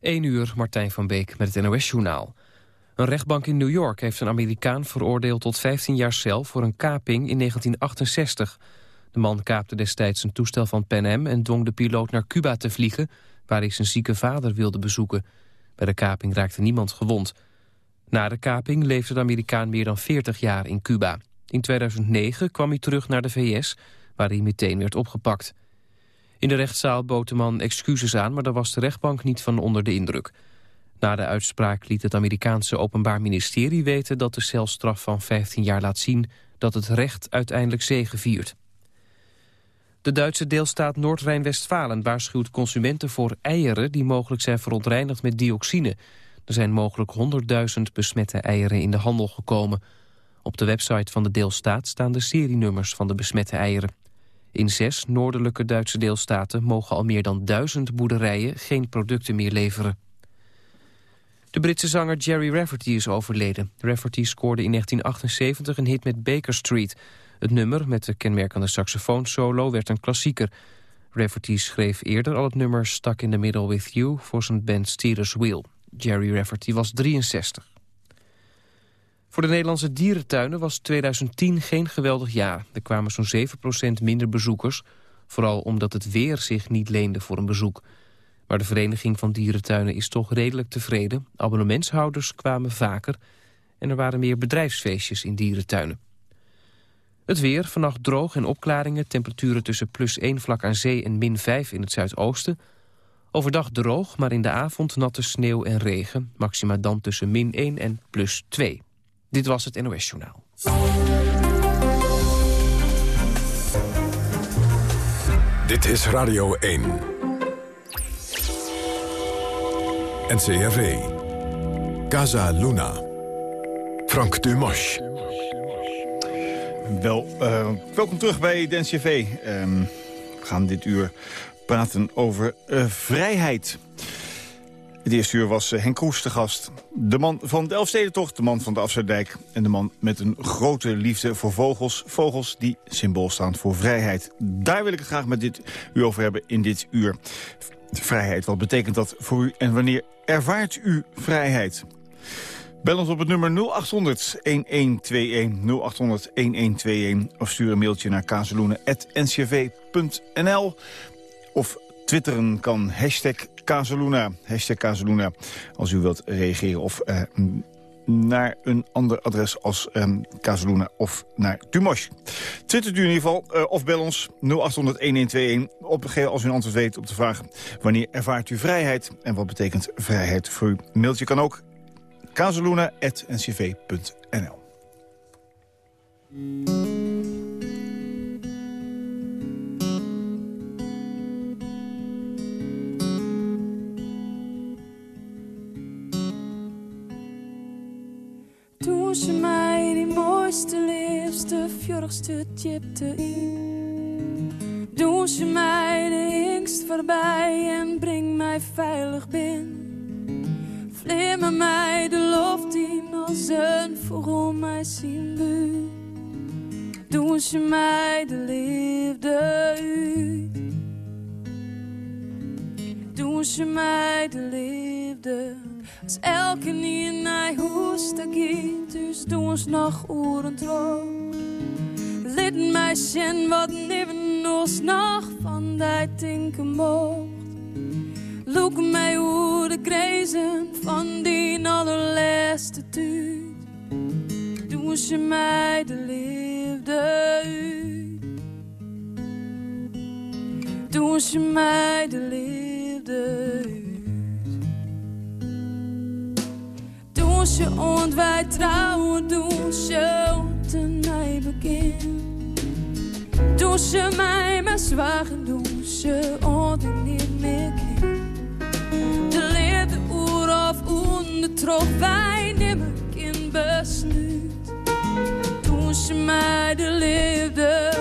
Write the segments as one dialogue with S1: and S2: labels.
S1: 1 uur, Martijn van Beek met het NOS-journaal. Een rechtbank in New York heeft een Amerikaan veroordeeld tot 15 jaar cel voor een kaping in 1968. De man kaapte destijds een toestel van Pan Am en dwong de piloot naar Cuba te vliegen, waar hij zijn zieke vader wilde bezoeken. Bij de kaping raakte niemand gewond. Na de kaping leefde de Amerikaan meer dan 40 jaar in Cuba. In 2009 kwam hij terug naar de VS, waar hij meteen werd opgepakt. In de rechtszaal bood de man excuses aan, maar daar was de rechtbank niet van onder de indruk. Na de uitspraak liet het Amerikaanse Openbaar Ministerie weten dat de celstraf van 15 jaar laat zien dat het recht uiteindelijk zegeviert. De Duitse deelstaat Noord-Rijn-Westfalen waarschuwt consumenten voor eieren die mogelijk zijn verontreinigd met dioxine. Er zijn mogelijk 100.000 besmette eieren in de handel gekomen. Op de website van de deelstaat staan de serienummers van de besmette eieren. In zes noordelijke Duitse deelstaten mogen al meer dan duizend boerderijen geen producten meer leveren. De Britse zanger Jerry Rafferty is overleden. Rafferty scoorde in 1978 een hit met Baker Street. Het nummer met de kenmerkende saxofoonsolo werd een klassieker. Rafferty schreef eerder al het nummer Stuck in the Middle with You voor zijn band Steelers Wheel. Jerry Rafferty was 63. Voor de Nederlandse dierentuinen was 2010 geen geweldig jaar. Er kwamen zo'n 7% minder bezoekers, vooral omdat het weer zich niet leende voor een bezoek. Maar de Vereniging van Dierentuinen is toch redelijk tevreden. Abonnementshouders kwamen vaker en er waren meer bedrijfsfeestjes in dierentuinen. Het weer, vannacht droog en opklaringen, temperaturen tussen plus 1 vlak aan zee en min 5 in het zuidoosten. Overdag droog, maar in de avond natte sneeuw en regen. Maxima dan tussen min 1 en plus 2. Dit was het NOS Journaal.
S2: Dit is Radio 1. NCRV. Casa Luna. Frank Dumas.
S3: Wel, uh, welkom terug bij de NCV. Um, we gaan dit uur praten over uh, vrijheid. Het eerste uur was uh, Henk Kroes de gast. De man van de Elfstedentocht, de man van de Afsluitdijk... en de man met een grote liefde voor vogels. Vogels die symbool staan voor vrijheid. Daar wil ik het graag met dit u over hebben in dit uur. Vrijheid, wat betekent dat voor u en wanneer ervaart u vrijheid? Bel ons op het nummer 0800-1121, 0800-1121... of stuur een mailtje naar kazeloenen.ncv.nl. Of twitteren kan hashtag Kazeluna. Hashtag Kazeluna, als u wilt reageren. Of uh, naar een ander adres als Kazeluna of naar Dumosh. Twittert u in ieder geval uh, of bel ons 0800-1121 op als u een antwoord weet op de vraag... wanneer ervaart u vrijheid en wat betekent vrijheid voor u? Mailtje kan ook kazeluna.ncv.nl
S4: Toen ze mij die mooiste, liefste, fjordigste chipte in. Doen ze mij de ingst voorbij en breng mij veilig binnen. Vlimmer mij de loft in als een vogel mij zien buurt. Doen ze mij de liefde uit. Doen ze mij de liefde als elke nie naar te giet, dus doen ons nog oren trouw. Lid zien wat neven ons nog van die tinken mocht. Look mij hoe de grezen van die allerlaatste tuut. Doen ze mij de liefde uit. Doen ze mij de liefde uit. Doen ze und trouwen, doen ze te mij begin. Ze mij maar zwagen, doen ze und ik niet meer ken. De leerde oer of onder trok wij nimmer in besluit. Doen ze mij de liefde,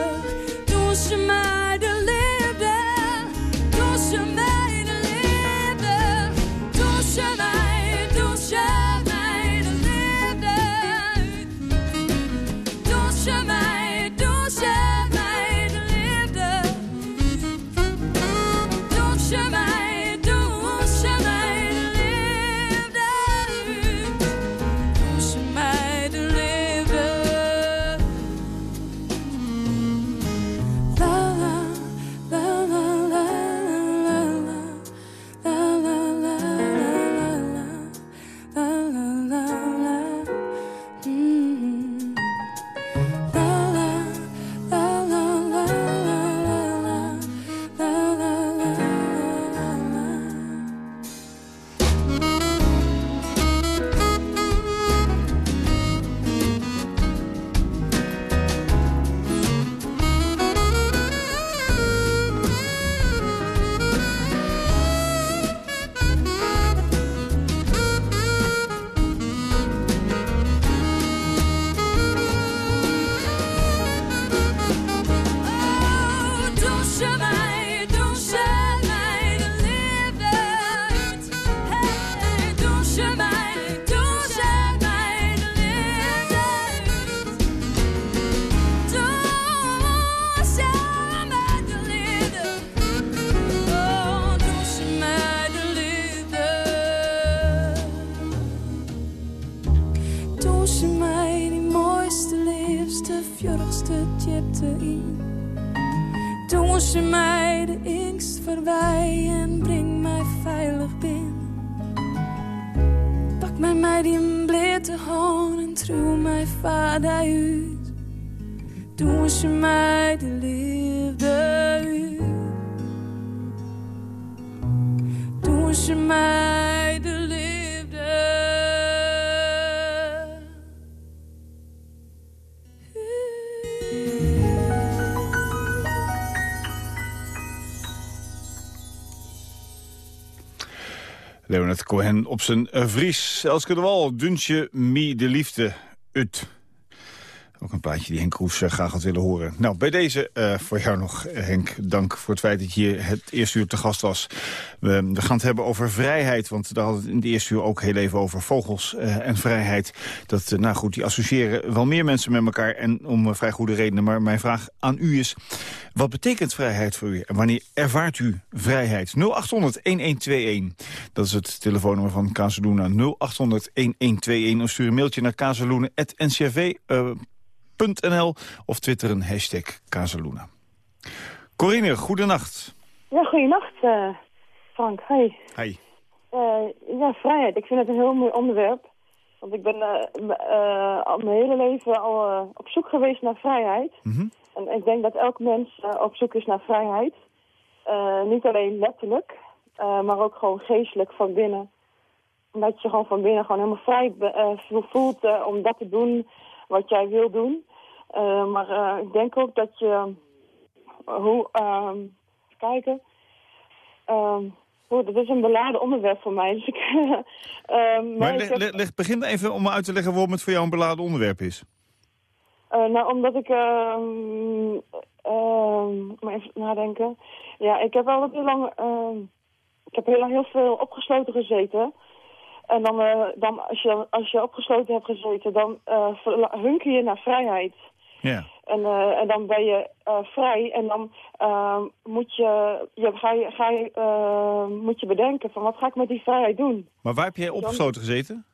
S3: Leonard Cohen op zijn uh, Vries. Elske de Wal, Dunsje, Mie de Liefde, Ut. Ook een plaatje die Henk Kroes uh, graag had willen horen. Nou, bij deze uh, voor jou nog, Henk. Dank voor het feit dat je het eerste uur te gast was. We, gaan het hebben over vrijheid, want daar hadden we in het eerste uur ook heel even over vogels uh, en vrijheid. Dat, nou goed, die associëren wel meer mensen met elkaar en om vrij goede redenen. Maar mijn vraag aan u is, wat betekent vrijheid voor u? En wanneer ervaart u vrijheid? 0800-1121, dat is het telefoonnummer van Kazeluna. 0800-1121 of stuur een mailtje naar kazeloenen.ncrv. .nl of twitteren hashtag Casaluna. Corine, goedenacht.
S5: Ja, goedenacht uh, Frank. Hi.
S3: Hi.
S5: Uh, ja, vrijheid. Ik vind het een heel mooi onderwerp. Want ik ben uh, al mijn hele leven al op zoek geweest naar vrijheid.
S3: Mm -hmm.
S5: En ik denk dat elk mens op zoek is naar vrijheid. niet alleen letterlijk, maar ook gewoon geestelijk van binnen. Dat je gewoon van binnen gewoon helemaal vrij voelt om dat te doen wat jij wil doen. Uh, maar uh, ik denk ook dat je... hoe, uh, even kijken... Oh, dat is een beladen onderwerp voor mij. Dus ik,
S3: maar maar leg, leg, begin even om uit te leggen waarom het voor jou een beladen onderwerp is.
S5: nou, omdat ik... maar even nadenken. Ja, ik heb al heel lang... ik heb heel lang heel veel opgesloten gezeten. En dan, dan als, je, als je opgesloten hebt gezeten, dan hunker je naar vrijheid.
S3: Ja.
S5: En, uh, en dan ben je vrij en dan moet je, je, ga je, ga je, moet je bedenken van wat ga ik met die vrijheid doen.
S3: Maar waar heb jij opgesloten gezeten?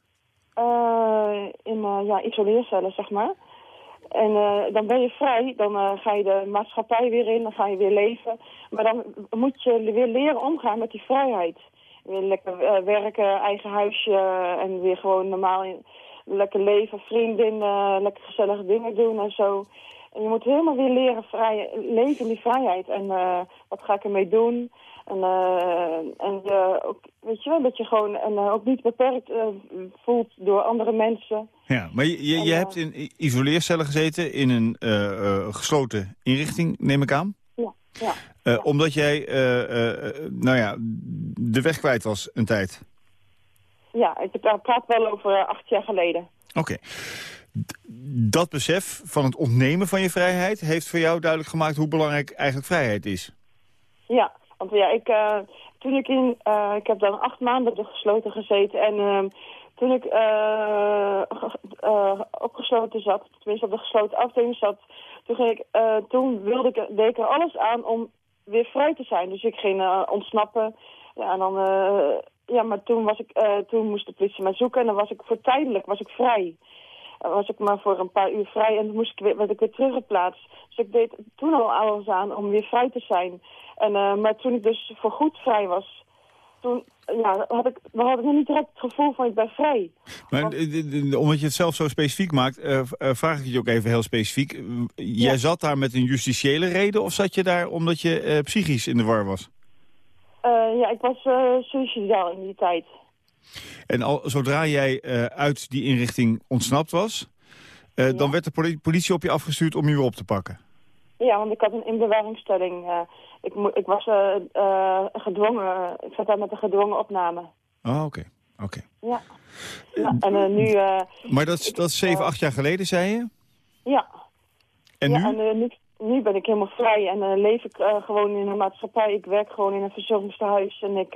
S5: in ja, isoleercellen, zeg maar. En dan ben je vrij, dan ga je de maatschappij weer in, dan ga je weer leven. Maar dan moet je weer leren omgaan met die vrijheid weer lekker werken, eigen huisje en weer gewoon normaal in, lekker leven, vriendinnen, lekker gezellige dingen doen en zo. En je moet helemaal weer leren vrij, leven in die vrijheid. En uh, wat ga ik ermee doen? En, uh, en uh, ook, weet je wel, dat je gewoon en, ook niet beperkt voelt door andere mensen.
S3: Ja, maar je, je, je hebt in isoleercellen gezeten in een gesloten inrichting, neem ik aan?
S5: Ja, ja.
S3: Ja. Omdat jij, nou ja, de weg kwijt was een tijd.
S5: Ja, ik praat wel over acht jaar geleden.
S3: Oké. Okay. Dat besef van het ontnemen van je vrijheid... heeft voor jou duidelijk gemaakt hoe belangrijk eigenlijk vrijheid is.
S5: Ja, want ja, ik, toen ik in... ik heb dan acht maanden gesloten gezeten en ehm, toen ik opgesloten zat, tenminste op de gesloten afdeling zat, toen, ging ik, toen wilde ik, deed ik er alles aan om weer vrij te zijn. Dus ik ging ontsnappen. Ja, en dan, uh, ja, maar toen, was ik, uh, toen moest de politie mij zoeken en dan was ik voor tijdelijk was ik vrij. Dan was ik maar voor een paar uur vrij en toen moest ik weer, werd ik weer teruggeplaatst. Dus ik deed toen al alles aan om weer vrij te zijn. En, maar toen ik dus voor goed vrij was, toen ja, had ik, dan had ik nog niet direct het gevoel van ik ben vrij.
S3: Maar Want... omdat je het zelf zo specifiek maakt, uh, vraag ik je ook even heel specifiek. Jij ja. zat daar met een justitiële reden of zat je daar omdat je psychisch in de war was?
S5: Uh, ja, ik was suicidaal in die tijd.
S3: En al, zodra jij uit die inrichting ontsnapt was, ja. dan werd de politie op je afgestuurd om je weer op te pakken?
S5: Ja, want ik had een inbewaringstelling. Uh, ik, ik was uh, uh, gedwongen, ik zat daar met een gedwongen opname.
S3: Oh, oké. Okay. oké.
S5: Ja. En nu...
S3: maar dat is, dat is zeven, acht jaar geleden, zei je?
S5: Ja.
S3: En
S5: ja,
S3: nu?
S5: En nu, nu ben ik helemaal vrij en leef ik gewoon in een maatschappij. Ik werk gewoon in een verzorgingstehuis en ik...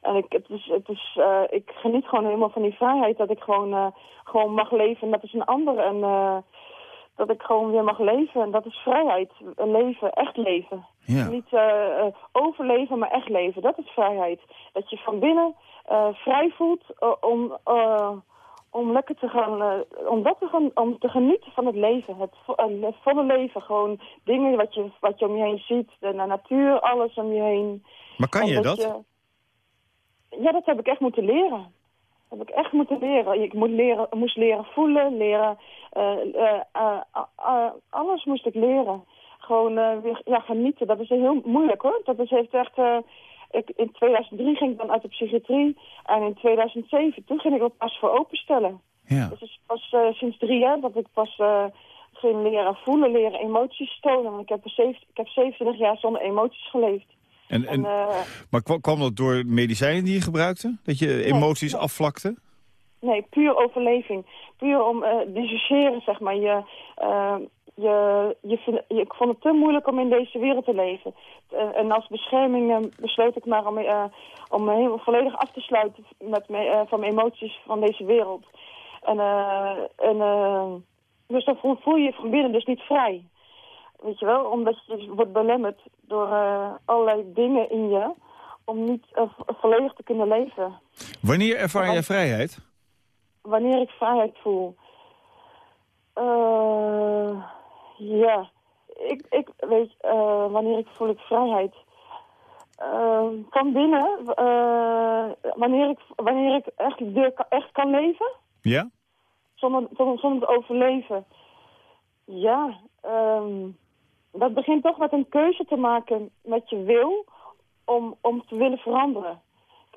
S5: En ik, het is, het is, uh, ik geniet gewoon helemaal van die vrijheid dat ik gewoon, uh, gewoon mag leven. Dat is een ander. En uh, dat ik gewoon weer mag leven. En dat is vrijheid. Leven, echt leven.
S3: Ja.
S5: Niet uh, overleven, maar echt leven. Dat is vrijheid. Dat je van binnen uh, vrij voelt om, om lekker te gaan, eh, om, dat te gaan, om te genieten van het leven. Het, vo- eh, het volle leven. Gewoon dingen wat je, wat je om je heen ziet. De, de natuur, alles om je heen.
S3: Maar kan
S5: En
S3: je dat?
S5: je- ja, dat heb ik echt moeten leren. Dat heb ik echt moeten leren. Ik moet leren, moest leren voelen, leren... eh, alles moest ik leren. Gewoon weer ja, genieten. Dat is heel moeilijk hoor. Dat is, heeft echt... ik, in 2003 ging ik dan uit de psychiatrie. En in 2007, toen ging ik er pas voor openstellen.
S3: Ja.
S5: Dus het is pas eh, sinds drie jaar dat ik pas eh, ging leren voelen, leren emoties tonen. Want ik heb, er zeven- ik heb 27 jaar zonder emoties geleefd.
S3: En,
S5: En,
S3: en,
S5: eh,
S3: maar kwa- kwam dat door medicijnen die je gebruikte? Dat je emoties
S5: nee.
S3: afvlakte?
S5: Nee, puur overleving. Puur om eh dissociëren, zeg maar. Je, je, je vind, je, ik vond het te moeilijk om in deze wereld te leven. Eh, en als bescherming eh, besloot ik maar om, eh, om me helemaal volledig af te sluiten met me, van mijn emoties van deze wereld. En, eh, en dus dan voel, voel je je van binnen dus niet vrij. Weet je wel, omdat je dus wordt belemmerd door allerlei dingen in je om niet vo- volledig te kunnen leven
S3: Wanneer ervaar jij
S5: Want-
S3: vrijheid?
S5: wanneer ik vrijheid voel. Eh, ja, ik, ik weet, eh, wanneer ik voel ik vrijheid. Eh, van binnen, eh, wanneer, ik, wanneer ik echt, de- echt kan leven,
S3: Ja?
S5: zonder, zonder, zonder te overleven. Ja, ehm, dat begint toch met een keuze te maken met je wil om, om te willen veranderen.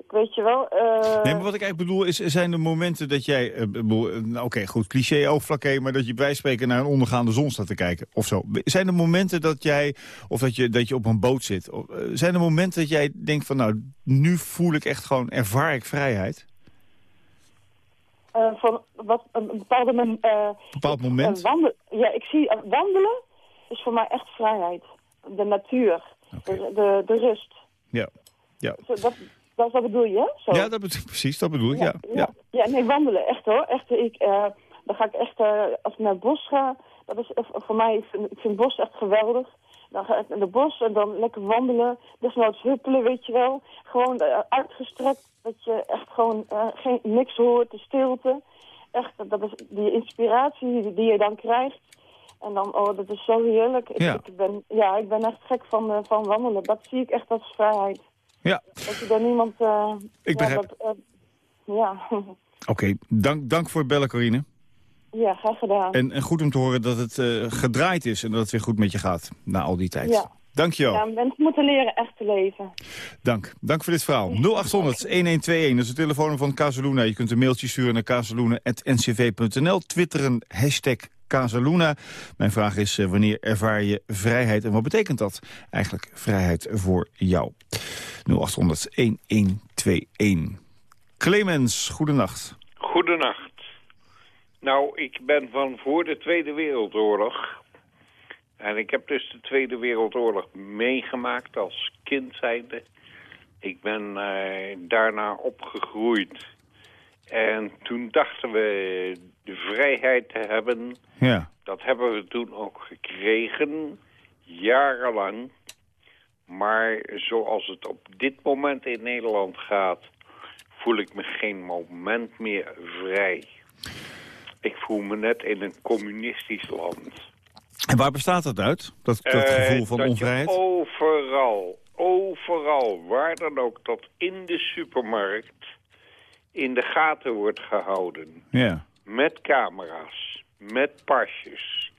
S5: Weet je wel... eh,
S3: Nee, maar wat ik eigenlijk bedoel is, zijn er momenten dat jij... eh, eh, nou, Oké, goed, cliché oogvlakke, maar dat je bij spreken naar een ondergaande zon staat te kijken. Of zo. Zijn er momenten dat jij, of dat je, dat je op een boot zit? Of, zijn er momenten dat jij denkt van, nou, nu voel ik echt gewoon, ervaar ik vrijheid?
S5: van wat, een bepaalde... eh,
S3: bepaald moment?
S5: wandelen, ja, ik zie wandelen is voor mij echt vrijheid. De natuur, de, de, de rust.
S3: Ja. Ja.
S5: Zo, dat, dat bedoel je, hè? Zo.
S3: Ja, dat bedoel, precies, dat bedoel ik, ja. ja.
S5: ja. Ja, nee, wandelen, echt hoor. Echt, ik, eh, dan ga ik echt, eh, als ik naar het bos ga, dat is eh, voor mij, ik vind, ik vind het bos echt geweldig. Dan ga ik naar het bos en dan lekker wandelen, desnoods huppelen, weet je wel. Gewoon uitgestrekt, dat je echt gewoon geen, niks hoort, de stilte. Echt, dat is die inspiratie die, die je dan krijgt. En dan, oh, dat is zo heerlijk. Ik,
S3: Ja.
S5: ik ben, ja, ik ben echt gek van, van wandelen. Dat zie ik echt als vrijheid.
S3: Ja,
S5: Dat je daar niemand... eh,
S3: Ik begrijp.
S5: dat, eh, ja.
S3: oké. Dank, dank voor het bellen, Corine.
S5: ja, graag gedaan.
S3: En, en goed om te horen dat het eh, gedraaid is en dat het weer goed met je gaat na al die tijd.
S5: Ja.
S3: Dank je wel.
S5: Ja, mensen moeten leren echt te leven.
S3: Dank. Dank voor dit verhaal. 0800-1121, dat is het telefoon van Casaluna. Je kunt een mailtje sturen naar casaluna.ncv.nl. Twitteren, hashtag Casaluna. Mijn vraag is, eh, wanneer ervaar je vrijheid en wat betekent dat eigenlijk vrijheid voor jou? 0800-1121. Clemens, goedenacht.
S6: Goedenacht. Nou, ik ben van voor de Tweede Wereldoorlog. En ik heb dus de Tweede Wereldoorlog meegemaakt als kind zijnde. Ik ben eh, daarna opgegroeid. En toen dachten we de vrijheid te hebben.
S3: Ja,
S6: Dat hebben we toen ook gekregen, jarenlang. Maar zoals het op dit moment in Nederland gaat, voel ik me geen moment meer vrij. Ik voel me net in een communistisch land.
S3: en waar bestaat dat uit? Dat, dat
S6: Eh,
S3: gevoel van
S6: dat je
S3: onvrijheid?
S6: overal, overal, waar dan ook, tot in de supermarkt in de gaten wordt gehouden.
S3: Ja,
S6: Met camera's, met pasjes.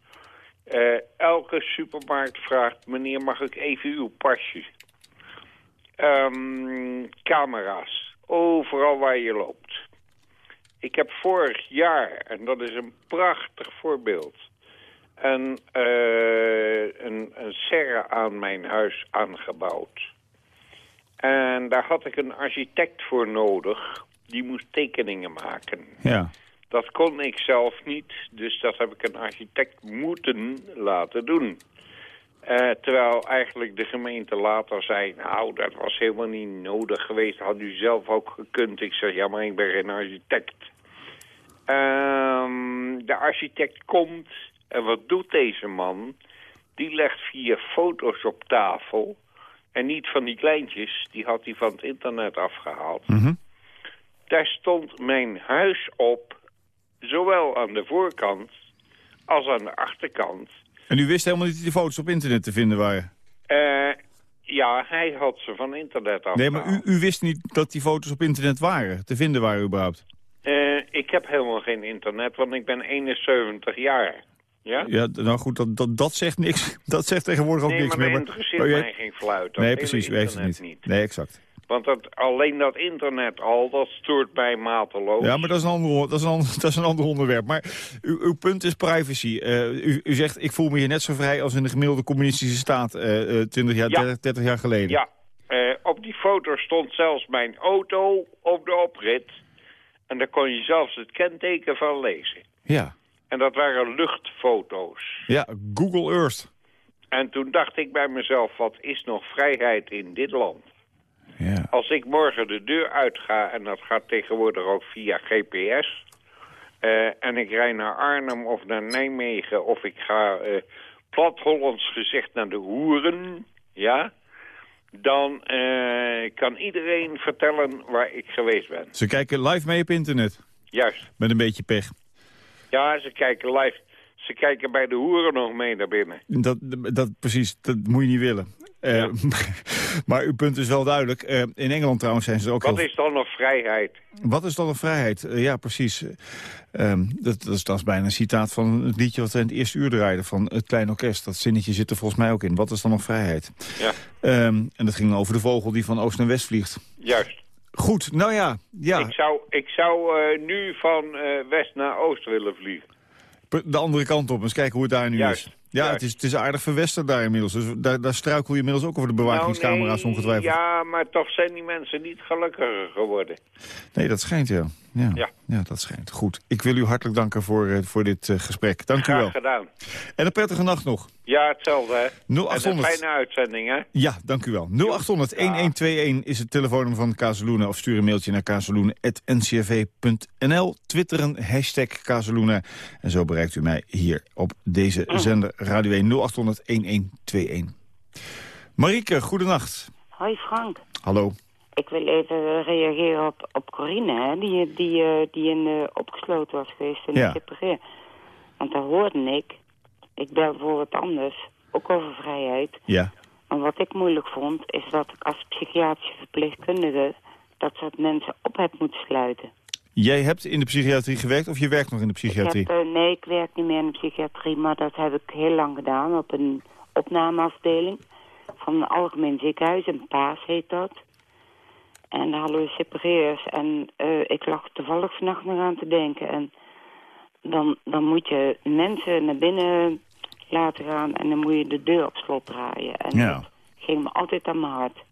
S6: Eh, elke supermarkt vraagt, meneer, mag ik even uw pasje? Ehm, camera's, overal waar je loopt. Ik heb vorig jaar, en dat is een prachtig voorbeeld... eh, een, een serre aan mijn huis aangebouwd. En daar had ik een architect voor nodig. Die moest tekeningen maken.
S3: ja.
S6: Dat kon ik zelf niet, dus dat heb ik een architect moeten laten doen. Eh, terwijl eigenlijk de gemeente later zei... nou, dat was helemaal niet nodig geweest, had u zelf ook gekund. Ik zeg, ja, maar ik ben geen architect. Ehm, de architect komt en wat doet deze man? Die legt vier foto's op tafel... en niet van die kleintjes, die had hij van het internet afgehaald.
S3: Mhm.
S6: Daar stond mijn huis op zowel aan de voorkant als aan de achterkant.
S3: En u wist helemaal niet dat die foto's op internet te vinden waren?
S6: Eh, ja, hij had ze van internet af.
S3: Nee, maar u, u wist niet dat die foto's op internet waren, te vinden waren überhaupt?
S6: Eh, ik heb helemaal geen internet, want ik ben 71 jaar. Ja?
S3: Ja, nou goed, dat, dat, dat zegt niks. Dat zegt tegenwoordig ook
S6: nee,
S3: niks
S6: maar
S3: meer.
S6: dat interesseert
S3: maar-
S6: mij geen fluit.
S3: Nee, precies, u heeft het niet. Nee, exact.
S6: Want dat, alleen dat internet al, dat stoort mij mateloos.
S3: Ja, maar dat is een ander, dat is een ander, dat is een ander onderwerp. Maar uw, uw punt is privacy. Eh, u, u zegt, ik voel me hier net zo vrij als in de gemiddelde communistische staat... eh, eh, 20 jaar,
S6: Ja.
S3: 30, 30 jaar geleden.
S6: Ja, eh, op die foto stond zelfs mijn auto op de oprit. En daar kon je zelfs het kenteken van lezen.
S3: Ja.
S6: En dat waren luchtfoto's.
S3: Ja, Google Earth.
S6: En toen dacht ik bij mezelf, wat is nog vrijheid in dit land?
S3: Ja.
S6: Als ik morgen de deur uitga, en dat gaat tegenwoordig ook via GPS... eh, en ik rij naar Arnhem of naar Nijmegen... of ik ga eh plat Hollands gezegd naar de hoeren, ja... dan eh, kan iedereen vertellen waar ik geweest ben.
S3: Ze kijken live mee op internet.
S6: Juist.
S3: Met een beetje pech.
S6: Ja, ze kijken live. Ze kijken bij de hoeren nog mee naar binnen.
S3: Dat, dat, precies, dat moet je niet willen. Eh, maar uw punt is wel duidelijk. Eh, in Engeland trouwens zijn ze ook
S6: Wat
S3: heel...
S6: is dan nog vrijheid?
S3: Wat is dan een vrijheid? Eh, ja, precies. Eh, ehm, dat, dat, is, dat is bijna een citaat van het liedje wat we in het eerste uur draaiden... van het Klein Orkest. Dat zinnetje zit er volgens mij ook in. Wat is dan nog vrijheid?
S6: Ja,
S3: Ehm, en dat ging over de vogel die van oost naar west vliegt.
S6: juist.
S3: Goed, nou ja. ja
S6: Ik zou, ik zou nu van west naar oost willen vliegen.
S3: de andere kant op. Eens kijken hoe het daar nu
S6: Juist,
S3: is. Ja, het is, het is aardig verwesterd daar inmiddels. Dus daar, daar struikel je inmiddels ook over de bewakingscamera's
S6: Nou, nee,
S3: ongetwijfeld.
S6: Ja, maar toch zijn die mensen niet gelukkiger geworden.
S3: Nee, dat schijnt, ja. Ja, ja.
S6: Ja.
S3: dat schijnt. Goed. Ik wil u hartelijk danken voor, eh, voor dit eh, gesprek. Dank u
S6: Graag
S3: wel.
S6: gedaan.
S3: En een prettige nacht nog.
S6: Ja, hetzelfde, hè.
S3: 0800.
S6: En een fijne uitzending, hè.
S3: Ja, dank u wel. 0800-1121 is het telefoonnummer van Kazeloenen. Of stuur een mailtje naar kazeloenen.ncrv.nl. Twitteren, hashtag Kazeloenen. En zo bereikt u mij hier op deze zender Radio 1 0800-1121. Marieke, goedenacht.
S7: Hoi Frank.
S3: Hallo.
S7: Ik wil even reageren op, op Corine, hè, die, die, eh, die in, eh, opgesloten was geweest in
S3: Ja.
S7: de separeer. Want daar hoorde ik, ik bel voor wat anders, ook over vrijheid.
S3: Ja.
S7: Maar wat ik moeilijk vond, is dat ik als psychiatrische verpleegkundige dat soort mensen op heb moeten sluiten.
S3: Jij hebt in de psychiatrie gewerkt of je werkt nog in de
S7: Ik
S3: psychiatrie?
S7: heb, eh, nee, ik werk niet meer in de psychiatrie, maar dat heb ik heel lang gedaan op een opnameafdeling van een algemeen ziekenhuis. Een Paas heet dat. En daar hadden we separeers. En eh, ik lag toevallig vannacht nog aan te denken. En dan, dan moet je mensen naar binnen laten gaan en dan moet je de deur op slot draaien. En
S3: Ja.
S7: dat ging me altijd aan mijn hart.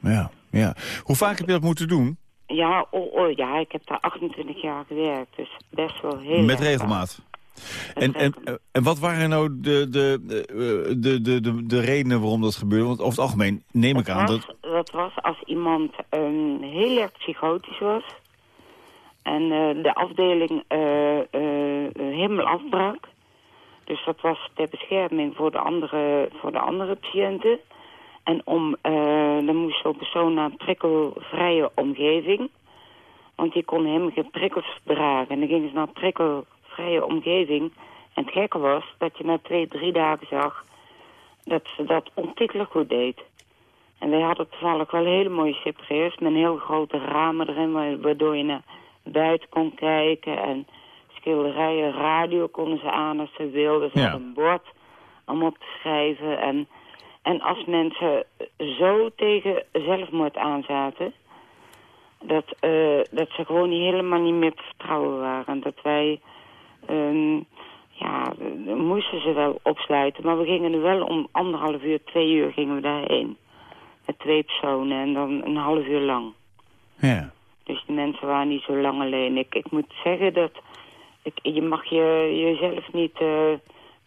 S3: Ja, ja. Hoe vaak heb je dat moeten doen?
S7: Ja, oh, oh, ja, ik heb daar 28 jaar gewerkt, dus best wel heel
S3: Met regelmaat? En, en, en wat waren nou de, de, de, de, de, de, de redenen waarom dat gebeurde? Want over het algemeen neem ik
S7: Dat
S3: aan
S7: was,
S3: dat...
S7: dat was als iemand ehm, heel erg psychotisch was. En eh, de afdeling eh, eh, helemaal afbrak. Dus dat was ter bescherming voor de andere, voor de andere patiënten. En om, eh, dan moest zo'n persoon naar een prikkelvrije omgeving. Want die kon helemaal geen prikkels verdragen. En dan gingen ze naar een prikkelvrije omgeving. En het gekke was dat je na twee, drie dagen zag dat ze dat ontiegelijk goed deed. En wij hadden toevallig wel hele mooie separeers met een heel grote ramen erin, wa- waardoor je naar buiten kon kijken. En schilderijen, radio konden ze aan als ze wilden. Ze
S3: Ja.
S7: hadden een bord om op te schrijven. En, en als mensen zo tegen zelfmoord aanzaten, dat, eh, dat ze gewoon helemaal niet meer te vertrouwen waren. Dat wij, ehm, ja, moesten ze wel opsluiten. Maar we gingen er wel om anderhalf uur, twee uur gingen we daarheen. Met twee personen en dan een half uur lang.
S3: Ja.
S7: Dus die mensen waren niet zo lang alleen. Ik, ik moet zeggen dat... Ik, je mag je, jezelf niet eh,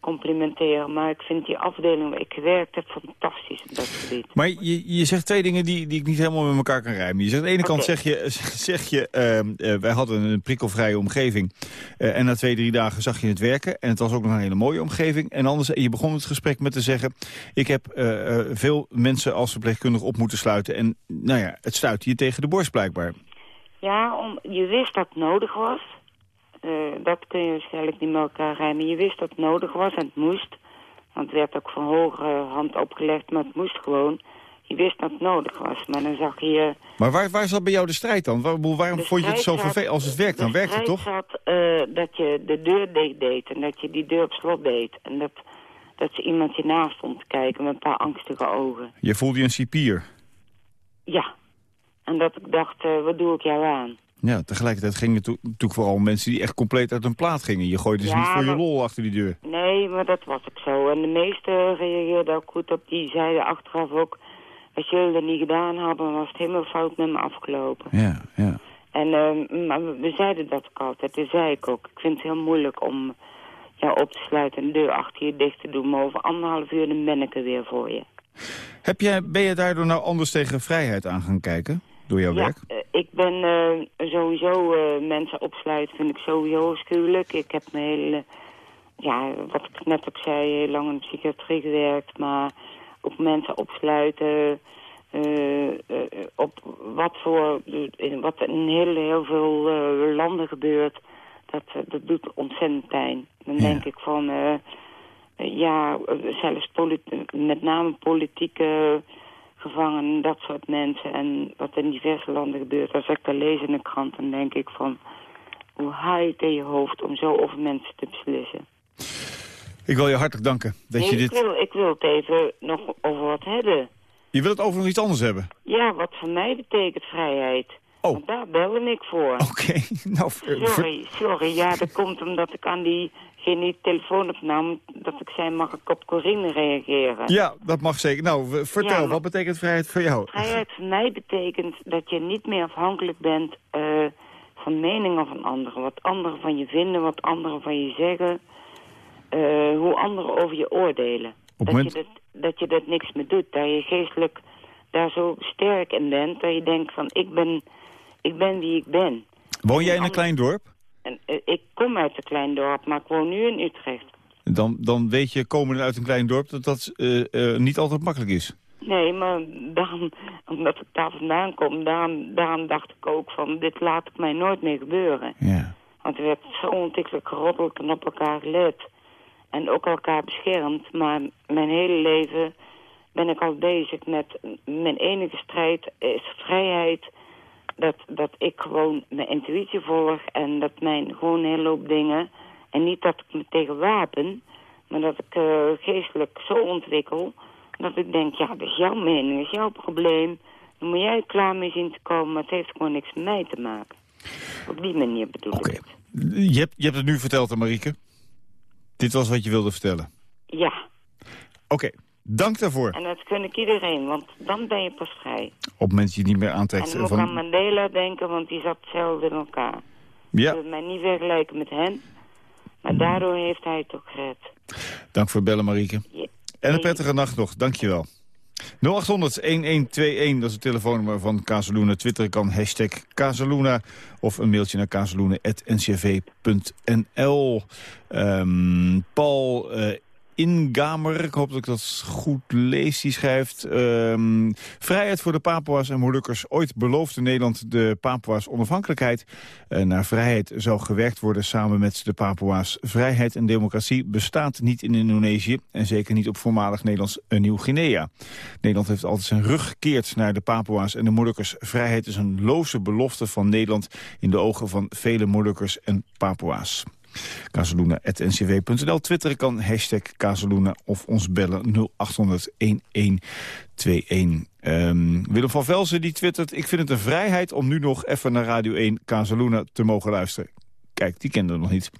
S7: complimenteren, maar ik vind die afdeling waar ik gewerkt heb fantastisch op dat gebied.
S3: Maar je, je zegt twee dingen die, die ik niet helemaal met elkaar kan rijmen. Je zegt aan de ene kant zeg je, zeg je ehm, eh, wij hadden een prikkelvrije omgeving. eh, en na twee, drie dagen zag je het werken. En het was ook nog een hele mooie omgeving. En anders, je begon het gesprek met te zeggen... ik heb eh, veel mensen als verpleegkundige op moeten sluiten. En nou ja, het stuitte je tegen de borst blijkbaar.
S7: Ja, om, je wist dat het nodig was. Eh, dat kun je waarschijnlijk niet met elkaar rijmen. Je wist dat het nodig was en het moest. Want het werd ook van hoge hand opgelegd, maar het moest gewoon. Je wist dat het nodig was, maar dan zag je...
S3: Maar waar, waar zat bij jou de strijd dan? Waar- waarom vond je het zo vervelend? Als het werkt, dan werkt het toch?
S7: zat eh, dat je de deur dicht deed en dat je die deur op slot deed. En dat, dat ze iemand je naast stond te kijken met een paar angstige ogen.
S3: Je voelde je een cipier.
S7: Ja. En dat ik dacht, eh, wat doe ik jou aan?
S3: Ja, tegelijkertijd gingen het natuurlijk vooral om mensen die echt compleet uit hun plaat gingen. Je gooide ze
S7: Ja,
S3: niet voor je lol achter die deur.
S7: Nee, maar dat was ook zo. En de meesten reageerden ook goed op. Die zeiden achteraf ook... Als jullie dat niet gedaan hadden, was het helemaal fout met me afgelopen.
S3: Ja, ja.
S7: En eh, maar we we zeiden dat ook altijd. Dat zei ik ook. Ik vind het heel moeilijk om jou op te sluiten en de deur achter je dicht te doen. Maar over anderhalf uur dan ben ik er weer voor je.
S3: Heb jij, ben je daardoor nou anders tegen vrijheid aan gaan kijken? Door jouw
S7: ja,
S3: werk?
S7: eh, ik ben eh, sowieso eh, mensen opsluiten vind ik sowieso afschuwelijk. Ik heb mijn hele, ja, wat ik net ook zei, heel lang in de psychiatrie gewerkt. Maar ook mensen opsluiten op wat voor, in wat in heel, heel veel landen gebeurt. Dat, dat doet ontzettend pijn. Dan
S3: Ja.
S7: denk ik van, ja, zelfs met name politieke gevangenen, dat soort mensen. En wat in diverse landen gebeurt. Als ik dat lees in de krant, dan denk ik van... Hoe haal je het in je hoofd om zo over mensen te beslissen?
S3: Ik wil je hartelijk danken dat
S7: nee,
S3: je
S7: ik,
S3: dit...
S7: wil, ik wil het even nog over wat hebben.
S3: Je wilt het over nog iets anders hebben?
S7: Ja, wat voor mij betekent vrijheid.
S3: Oh.
S7: Want daar belde ik voor.
S3: Oké, nou...
S7: Sorry, sorry. Ja, dat komt omdat ik aan die de telefoon opnam... dat ik zei, mag ik op Corine reageren?
S3: Ja, dat mag zeker. Nou, vertel,
S7: Ja,
S3: wat betekent vrijheid voor jou?
S7: Vrijheid voor mij betekent dat je niet meer afhankelijk bent eh, van meningen van anderen. Wat anderen van je vinden, wat anderen van je zeggen. eh, hoe anderen over je oordelen.
S3: Op
S7: dat,
S3: moment-
S7: je dat, dat je dat niks meer doet. Dat je geestelijk daar zo sterk in bent. Dat je denkt van ik ben, ik ben wie ik ben.
S3: Woon jij in een klein dorp?
S7: En eh, ik kom uit een klein dorp, maar ik woon nu in Utrecht.
S3: Dan, dan weet je, komende uit een klein dorp, dat dat eh, eh, niet altijd makkelijk is.
S7: Nee, maar daarom, omdat ik daar vandaan kom, daarom, daarom dacht ik ook van dit laat ik mij nooit meer gebeuren.
S3: Ja.
S7: Want er werd zo ontiegelijk geroddeld en op elkaar gelet. En ook elkaar beschermd. Maar mijn hele leven ben ik al bezig met... Mijn enige strijd is vrijheid. Dat, dat ik gewoon mijn intuïtie volg. En dat mijn gewoon een hele hoop dingen... En niet dat ik me tegen wapen... Maar dat ik eh, geestelijk zo ontwikkel... Dat ik denk, ja, dat is jouw mening, dat is jouw probleem. Dan moet jij klaar mee zien te komen. Maar het heeft gewoon niks met mij te maken. Op die manier bedoel
S3: Oké.
S7: ik.
S3: Je hebt, je hebt het nu verteld aan Marieke. Dit was wat je wilde vertellen.
S7: Ja,
S3: Oké, dank daarvoor.
S7: en dat gun ik iedereen, want dan ben je pas vrij.
S3: Op mensen die je niet meer
S7: En
S3: aantrekt.
S7: dan moet ik aan
S3: Van,
S7: Mandela denken, want die zat hetzelfde in elkaar.
S3: ja,
S7: Ik wil mij niet vergelijken met hen, maar daardoor heeft hij het ook gered.
S3: dank voor het bellen Marieke.
S7: Ja.
S3: En een prettige nacht nog, dankjewel. 0800-1121, dat is het telefoonnummer van Casaluna. Twitter kan hashtag Casaluna of een mailtje naar casaluna.ncv.nl. Ehm, Paul eh, Ingamer, ik hoop dat ik dat goed lees, die schrijft... ehm, vrijheid voor de Papua's en Molukkers. Ooit beloofde Nederland de Papua's onafhankelijkheid. Eh, naar vrijheid zou gewerkt worden samen met de Papua's. Vrijheid en democratie bestaat niet in Indonesië... en zeker niet op voormalig Nederlands eh, Nieuw-Guinea. Nederland heeft altijd zijn rug gekeerd naar de Papua's en de Molukkers. Vrijheid is een loze belofte van Nederland... in de ogen van vele Molukkers en Papua's. Casaluna.ncv.nl. Twitteren kan hashtag Casaluna of ons bellen 0800-1121. Ehm, Willem van Velzen die twittert... Ik vind het een vrijheid om nu nog even naar Radio 1 Casaluna te mogen luisteren. Kijk, die kende nog niet.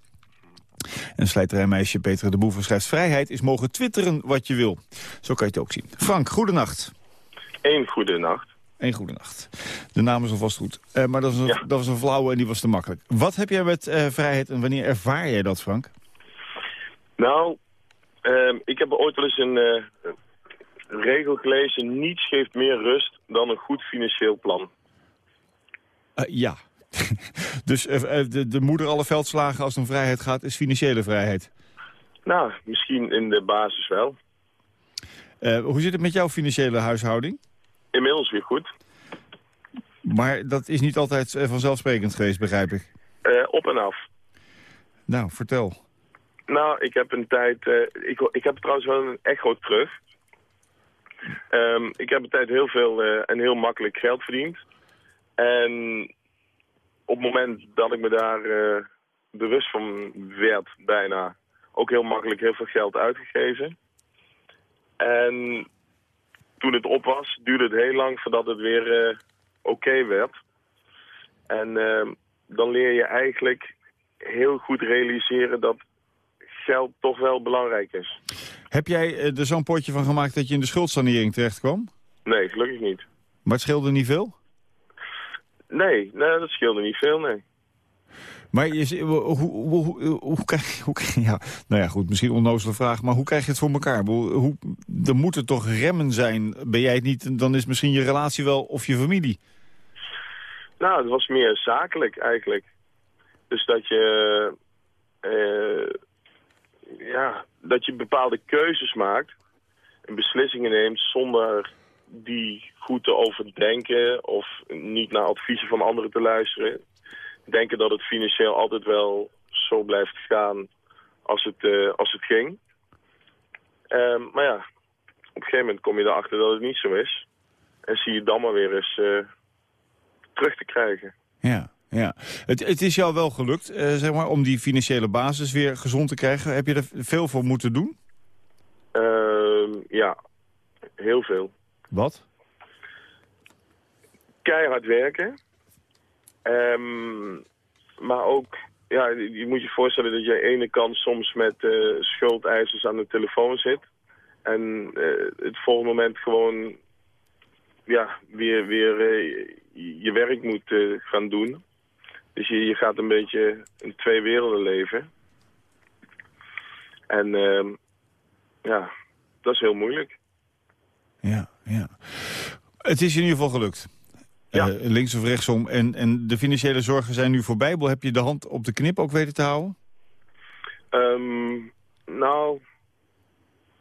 S3: En slijterijmeisje Peter de Boeven schrijft... Vrijheid is mogen twitteren wat je wil. Zo kan je het ook zien. Frank, goedenacht.
S8: Eén goede nacht.
S3: Een goede nacht. De naam is alvast goed. Eh, maar dat was, een,
S8: Ja.
S3: dat was een flauwe en die was te makkelijk. Wat heb jij met eh, vrijheid en wanneer ervaar jij dat, Frank?
S8: Nou, ehm, ik heb ooit wel eens een eh, regel gelezen. Niets geeft meer rust dan een goed financieel plan.
S3: Ja. dus de, de moeder alle veldslagen als het om vrijheid gaat, is financiële vrijheid.
S8: Nou, misschien in de basis wel.
S3: Hoe zit het met jouw financiële huishouding?
S8: Inmiddels weer goed.
S3: Maar dat is niet altijd eh, vanzelfsprekend geweest, begrijp ik.
S8: Eh, op en af.
S3: Nou, vertel.
S8: Nou, ik heb een tijd... eh, ik, ik heb trouwens wel een echo terug. Ehm, ik heb een tijd heel veel en heel makkelijk geld verdiend. En op het moment dat ik me daar bewust van werd, bijna, ook heel makkelijk heel veel geld uitgegeven. En toen het op was, duurde het heel lang voordat het weer eh, oké werd. En ehm, dan leer je eigenlijk heel goed realiseren dat geld toch wel belangrijk is.
S3: Heb jij eh, er zo'n potje van gemaakt dat je in de schuldsanering terecht kwam?
S8: Nee, gelukkig niet.
S3: Maar het scheelde niet veel?
S8: Nee, nee dat scheelde niet veel, nee.
S3: Maar je, hoe, hoe, hoe, krijg je... Ja, nou ja, goed, misschien onnozele vraag, maar hoe krijg je het voor elkaar? Hoe, er moeten toch remmen zijn? Ben jij het niet, dan is misschien je relatie wel of je familie.
S8: Nou, het was meer zakelijk eigenlijk. Dus dat je... eh, ja, dat je bepaalde keuzes maakt en beslissingen neemt zonder die goed te overdenken of niet naar adviezen van anderen te luisteren. Denken dat het financieel altijd wel zo blijft gaan als het, eh, als het ging. Ehm, maar ja, op een gegeven moment kom je erachter dat het niet zo is. En zie je dan maar weer eens eh, terug te krijgen.
S3: Ja, ja. Het, het is jou wel gelukt, eh, zeg maar, om die financiële basis weer gezond te krijgen. Heb je er veel voor moeten doen?
S8: Ehm, ja, heel veel.
S3: Wat?
S8: keihard werken. Ehm, maar ook, ja, je moet je voorstellen dat je ene kant soms met eh, schuldeisers aan de telefoon zit. En eh, het volgende moment gewoon, ja, weer, weer eh, je werk moet gaan doen. Dus je, je gaat een beetje in twee werelden leven. En ehm, ja, dat is heel moeilijk.
S3: Ja, ja. Het is in ieder geval gelukt.
S8: Ja.
S3: Eh, links of rechtsom. En, en de financiële zorgen zijn nu voorbij. Heb je de hand op de knip ook weten te houden?
S8: Ehm, nou,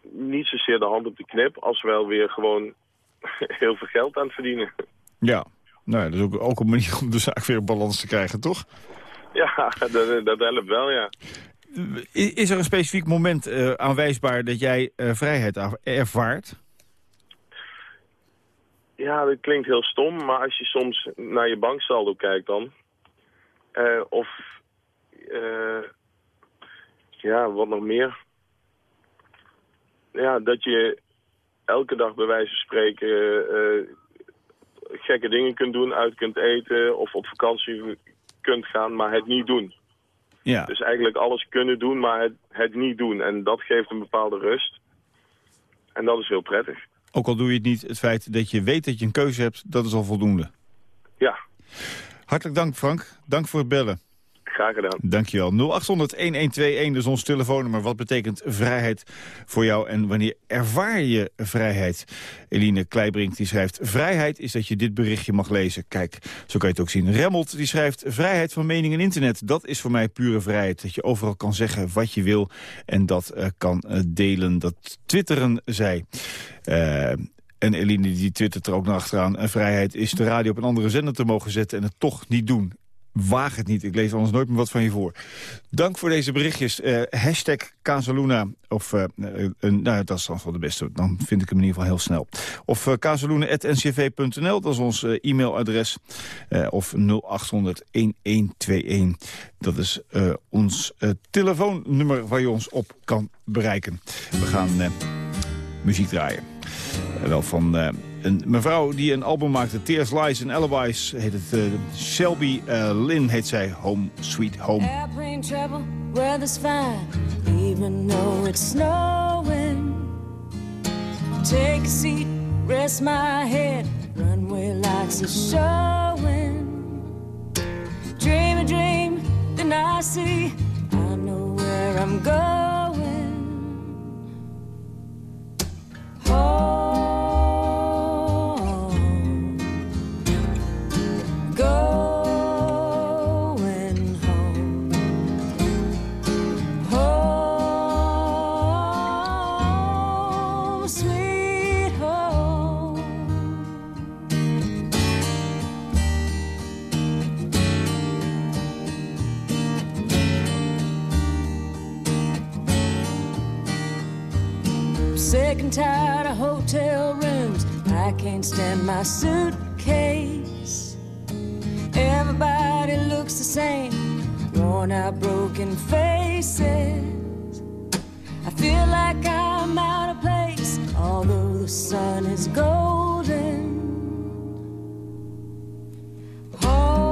S8: niet zozeer de hand op de knip, als wel weer gewoon heel veel geld aan het verdienen.
S3: Ja. Nou ja, dat is ook, ook een manier om de zaak weer in balans te krijgen, toch?
S8: Ja, dat, dat helpt wel, ja.
S3: Is er een specifiek moment eh, aanwijsbaar dat jij eh, vrijheid ervaart?
S8: Ja, dat klinkt heel stom, maar als je soms naar je banksaldo kijkt dan... eh, of, eh, ja, wat nog meer... Ja, dat je elke dag bij wijze van spreken eh, gekke dingen kunt doen, uit kunt eten of op vakantie kunt gaan, maar het niet doen.
S3: Ja.
S8: Dus eigenlijk alles kunnen doen, maar het, het niet doen. En dat geeft een bepaalde rust. En dat is heel prettig.
S3: Ook al doe je het niet, het feit dat je weet dat je een keuze hebt, dat is al voldoende.
S8: Ja,
S3: Hartelijk dank, Frank. Dank voor het bellen.
S8: Graag gedaan.
S3: Dankjewel. 0800-1121, dus ons telefoonnummer. Wat betekent vrijheid voor jou en wanneer ervaar je vrijheid? Eline Kleibrink die schrijft... Vrijheid is dat je dit berichtje mag lezen. Kijk, zo kan je het ook zien. Remmelt die schrijft... Vrijheid van mening en internet, dat is voor mij pure vrijheid. Dat je overal kan zeggen wat je wil en dat eh, kan eh, delen. Dat twitteren zij. Eh, en Eline die twittert er ook naar achteraan. Vrijheid is de radio op een andere zender te mogen zetten en het toch niet doen. Waag het niet, ik lees anders nooit meer wat van je voor. Dank voor deze berichtjes. Eh, hashtag Casaluna. Of, eh, eh, een- nou, dat is dan wel de beste. Dan vind ik hem in ieder geval heel snel. Of uh, casaluna.ncv.nl, dat is ons e-mailadres. Of 0800-1121. Dat is ons telefoonnummer waar je ons op kan bereiken. We gaan muziek draaien. Wel van een mevrouw die een album maakte. Tears, Lies and Alibis heet het. eh, Shelby eh, Lynn heet zij. Home, Sweet Home.
S9: Airplane travel, weather's fine, even though it's snowing. Take a seat, rest my head, runway lights are showing. Dream a dream, then I see, I know where I'm going. Home. Tired of hotel rooms. I can't stand my suitcase. Everybody looks the same, worn out, broken faces. I feel like I'm out of place, although the sun is golden. Home,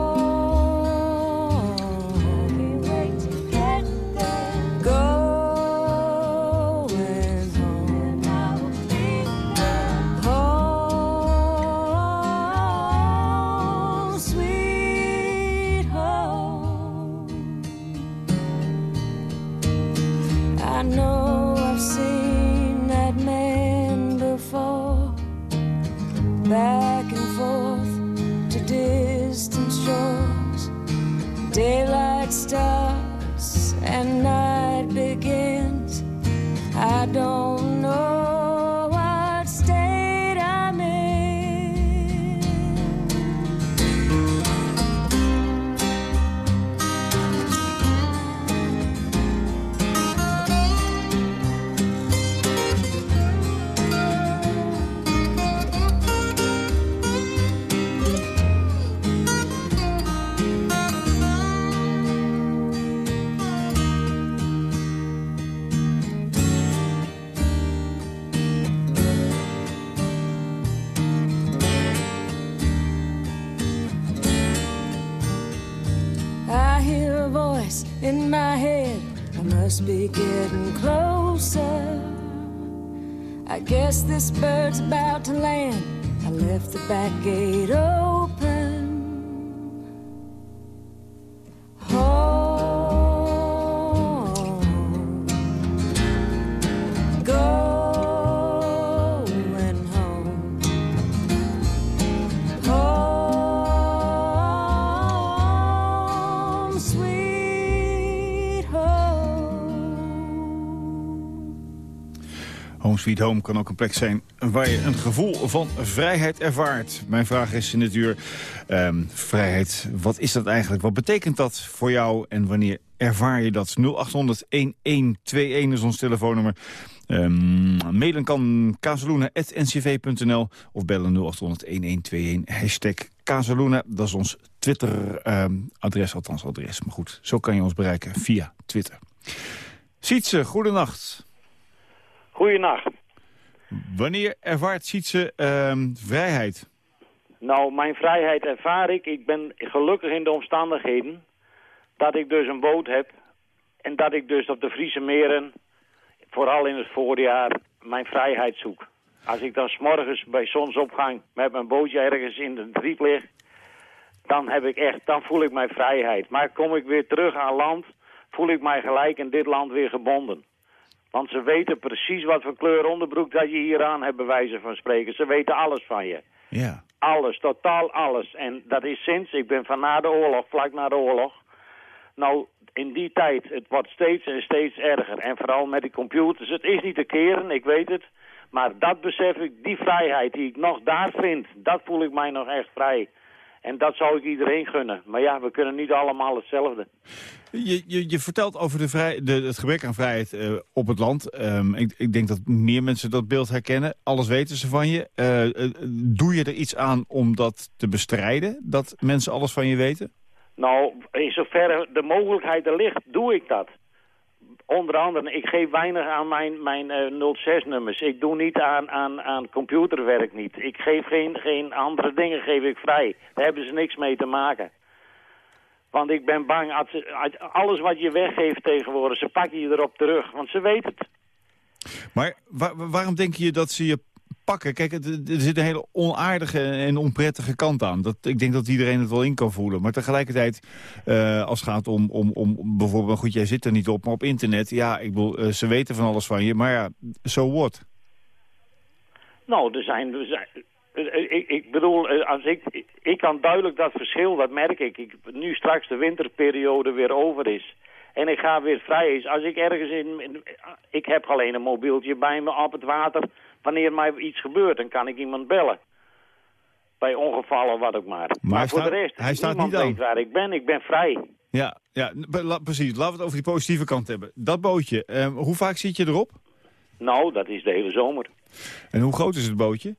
S9: Home Sweet Home
S3: kan ook een plek zijn waar je een gevoel van vrijheid ervaart. Mijn vraag is in het uur, ehm, vrijheid, wat is dat eigenlijk? Wat betekent dat voor jou en wanneer ervaar je dat? 0800-1121 is ons telefoonnummer. Ehm, mailen kan kazeluna.ncv.nl of bellen 0800-1121 hashtag Kazeluna. Dat is ons Twitter-adres, althans adres. Maar goed, zo kan je ons bereiken via Twitter. Sietse, goedenacht.
S10: Goeienacht.
S3: Wanneer ervaart Sietse ehm, vrijheid?
S10: Nou, mijn vrijheid ervaar ik. Ik ben gelukkig in de omstandigheden dat ik dus een boot heb. En dat ik dus op de Friese meren, vooral in het voorjaar, mijn vrijheid zoek. Als ik dan s'morgens bij zonsopgang met mijn bootje ergens in de driep lig, dan, heb ik echt, dan voel ik mijn vrijheid. Maar kom ik weer terug aan land, voel ik mij gelijk in dit land weer gebonden. Want ze weten precies wat voor kleur onderbroek dat je hier aan hebt, bij wijze van spreken. Ze weten alles van je.
S3: Ja.
S10: Alles, totaal alles. En dat is sinds, ik ben van na de oorlog, vlak na de oorlog. Nou, in die tijd, het wordt steeds en steeds erger. En vooral met die computers, het is niet te keren, ik weet het. Maar dat besef ik, die vrijheid die ik nog daar vind, dat voel ik mij nog echt vrij. En dat zou ik iedereen gunnen. Maar ja, we kunnen niet allemaal hetzelfde.
S3: Je, je, je vertelt over de vrij, de, het gebrek aan vrijheid eh, op het land. Ehm, ik, ik denk dat meer mensen dat beeld herkennen. Alles weten ze van je. Eh, eh, doe je er iets aan om dat te bestrijden? Dat mensen alles van je weten?
S10: Nou, in zoverre de mogelijkheid er ligt, doe ik dat. Onder andere, ik geef weinig aan mijn, mijn 06-nummers. Ik doe niet aan, aan, aan computerwerk niet. Ik geef geen, geen andere dingen geef ik vrij. Daar hebben ze niks mee te maken. Want ik ben bang, als alles wat je weggeeft tegenwoordig, ze pakken je erop terug. Want ze weten het.
S3: Maar wa- wa- waarom denk je dat ze je pakken? Kijk, er zit een hele onaardige en onprettige kant aan. Dat, ik denk dat iedereen het wel in kan voelen. Maar tegelijkertijd, eh, als het gaat om, om, om bijvoorbeeld... goed, jij zit er niet op, maar op internet... ja, ik bedoel, eh, ze weten van alles van je. Maar ja, so what?
S10: Nou, er zijn... Er zijn eh, ik, ik bedoel, als ik, ik, kan duidelijk dat verschil, dat merk ik. ik. Nu straks de winterperiode weer over is. En ik ga weer vrij is. Als ik ergens in- Ik heb alleen een mobieltje bij me op het water. Wanneer mij iets gebeurt, dan kan ik iemand bellen. Bij ongevallen, wat ook maar. Maar, voor
S3: staat-
S10: de rest,
S3: hij staat niet
S10: weet waar ik ben. Ik ben vrij.
S3: Ja, ja precies. Laten we het over die positieve kant hebben. Dat bootje, eh, hoe vaak zit je erop?
S10: Nou, dat is de hele zomer.
S3: En hoe groot is het bootje?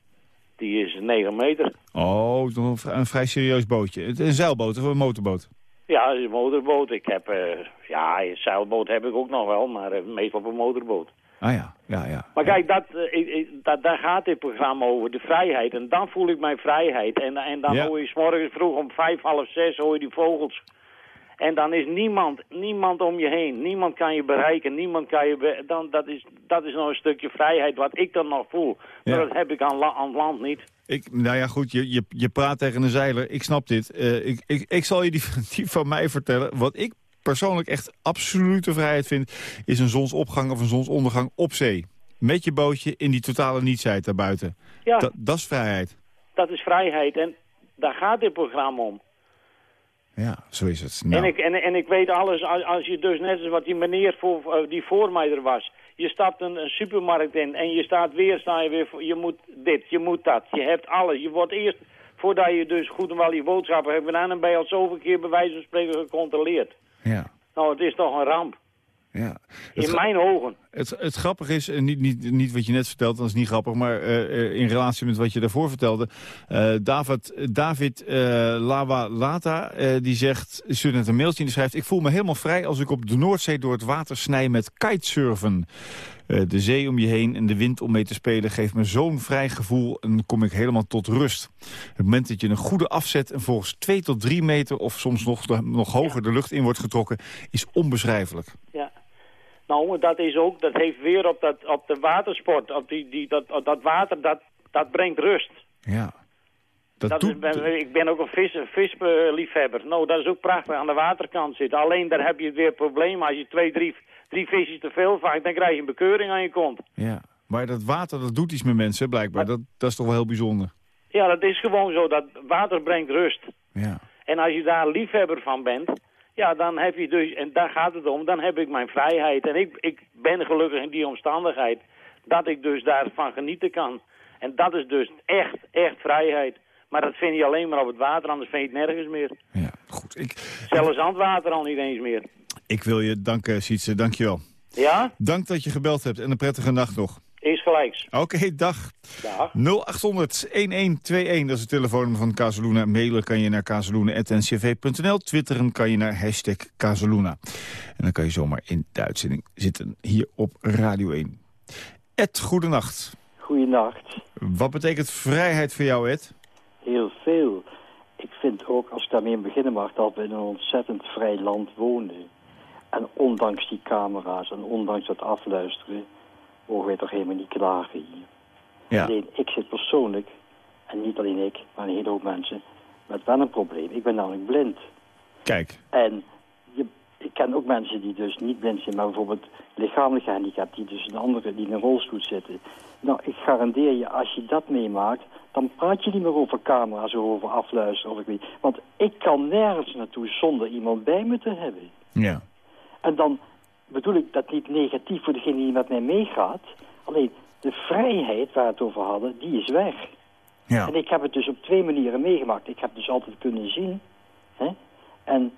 S10: Die is 9 meter.
S3: Oh, een vri- een vrij serieus bootje. Een zeilboot of een motorboot?
S10: Ja, een motorboot. Ik heb, eh, ja, een zeilboot heb ik ook nog wel, maar eh, meestal op een motorboot.
S3: Ah ja, ja, ja.
S10: Maar kijk, dat, eh, dat, daar gaat dit programma over, de vrijheid. En dan voel ik mijn vrijheid. En, en dan
S3: Ja.
S10: hoor je 's morgens vroeg om vijf, half zes hoor je die vogels. En dan is niemand, niemand om je heen. Niemand kan je bereiken. Niemand kan je... dan, dat, is, dat is nog een stukje vrijheid wat ik dan nog voel.
S3: Ja.
S10: Maar dat heb ik aan, la- aan land niet.
S3: Ik, nou ja, goed, je, je, je praat tegen een zeiler. Ik snap dit. Eh, ik, ik, ik zal je die, die van mij vertellen. Wat ik persoonlijk echt absolute vrijheid vind... is een zonsopgang of een zonsondergang op zee. Met je bootje in die totale nietsheid daarbuiten.
S10: Ja,
S3: Dat, dat is vrijheid.
S10: dat is vrijheid. En daar gaat dit programma om.
S3: Ja, zo is het. Nou,
S10: En, ik, en, en ik weet alles, als, als je dus net als wat die meneer voor, eh, die voor mij er was. Je stapt een, een supermarkt in en je staat weer, sta je weer je moet dit, je moet dat. Je hebt alles. Je wordt eerst, voordat je dus goed en wel je boodschappen hebt gedaan, ben je al zoveel keer bij wijze van spreken gecontroleerd.
S3: ja,
S10: Nou, het is toch een ramp.
S3: ja.
S10: In mijn ogen.
S3: het, het grappige is, en niet, niet, niet wat je net vertelt, dat is niet grappig... maar eh, eh, in relatie met wat je daarvoor vertelde... eh, David, David eh, Lawa Lata, eh, die zegt, stuurt net een mailtje en die schrijft... ik voel me helemaal vrij als ik op de Noordzee door het water snij met kitesurfen. Eh, de zee om je heen en de wind om mee te spelen geeft me zo'n vrij gevoel... en dan kom ik helemaal tot rust. Het moment dat je een goede afzet en volgens twee tot drie meter... of soms nog, nog hoger de lucht in wordt getrokken, is onbeschrijfelijk.
S10: Ja. Nou, dat is ook, dat heeft weer op, dat, op de watersport, op die, die, dat, op dat water, dat, dat brengt rust.
S3: Ja. Dat,
S10: Dat
S3: doet,
S10: is, ben- ik ben ook een vis, visliefhebber. Nou, dat is ook prachtig aan de waterkant zitten. Alleen daar heb je weer het probleem. Als je twee, drie, drie visjes te veel vangt, dan krijg je een bekeuring aan je kont.
S3: Ja, maar dat water dat doet iets met mensen blijkbaar. Dat, dat is toch wel heel bijzonder.
S10: Ja, dat is gewoon zo. Dat water brengt rust.
S3: Ja,
S10: En als je daar liefhebber van bent, ja, dan heb je dus, en daar gaat het om, dan heb ik mijn vrijheid. En ik, ik ben gelukkig in die omstandigheid dat ik dus daarvan genieten kan. En dat is dus echt, echt vrijheid. Maar dat vind je alleen maar op het water, anders vind je het nergens meer.
S3: ja goed. Ik,
S10: Zelfs aan het water al niet eens meer.
S3: Ik wil je danken, Sietse. Dank je wel.
S10: Ja?
S3: Dank dat je gebeld hebt en een prettige nacht nog.
S10: Is gelijks.
S3: Oké, dag.
S10: Dag.
S3: 0800-1121, dat is het telefoonnummer van Casaluna. Mailen kan je naar casaluna.ncv.nl. Twitteren kan je naar hashtag Casaluna. En dan kan je zomaar in de uitzending zitten hier op Radio 1. Ed, goedenacht.
S11: Goedenacht.
S3: Wat betekent vrijheid voor jou, Ed?
S11: Heel veel. Ik vind ook, als ik daarmee beginnen mag, dat we in een ontzettend vrij land wonen. En ondanks die camera's en ondanks dat afluisteren, mogen wij toch helemaal niet klagen hier.
S3: Ja.
S11: Alleen, ik zit persoonlijk, en niet alleen ik, maar een hele hoop mensen, met wel een probleem. Ik ben namelijk blind.
S3: Kijk.
S11: En je, ik ken ook mensen die dus niet blind zijn, maar bijvoorbeeld lichamelijk gehandicapt, die dus een andere, die in een rolstoel zitten. Nou, ik garandeer je, als je dat meemaakt, dan praat je niet meer over camera's of over afluisteren of ik weet. Want ik kan nergens naartoe zonder iemand bij me te hebben.
S3: Ja.
S11: En dan bedoel ik dat niet negatief voor degene die met mij meegaat. Alleen de vrijheid waar we het over hadden, die is weg.
S3: Ja.
S11: En ik heb het dus op twee manieren meegemaakt. Ik heb dus altijd kunnen zien. Hè? En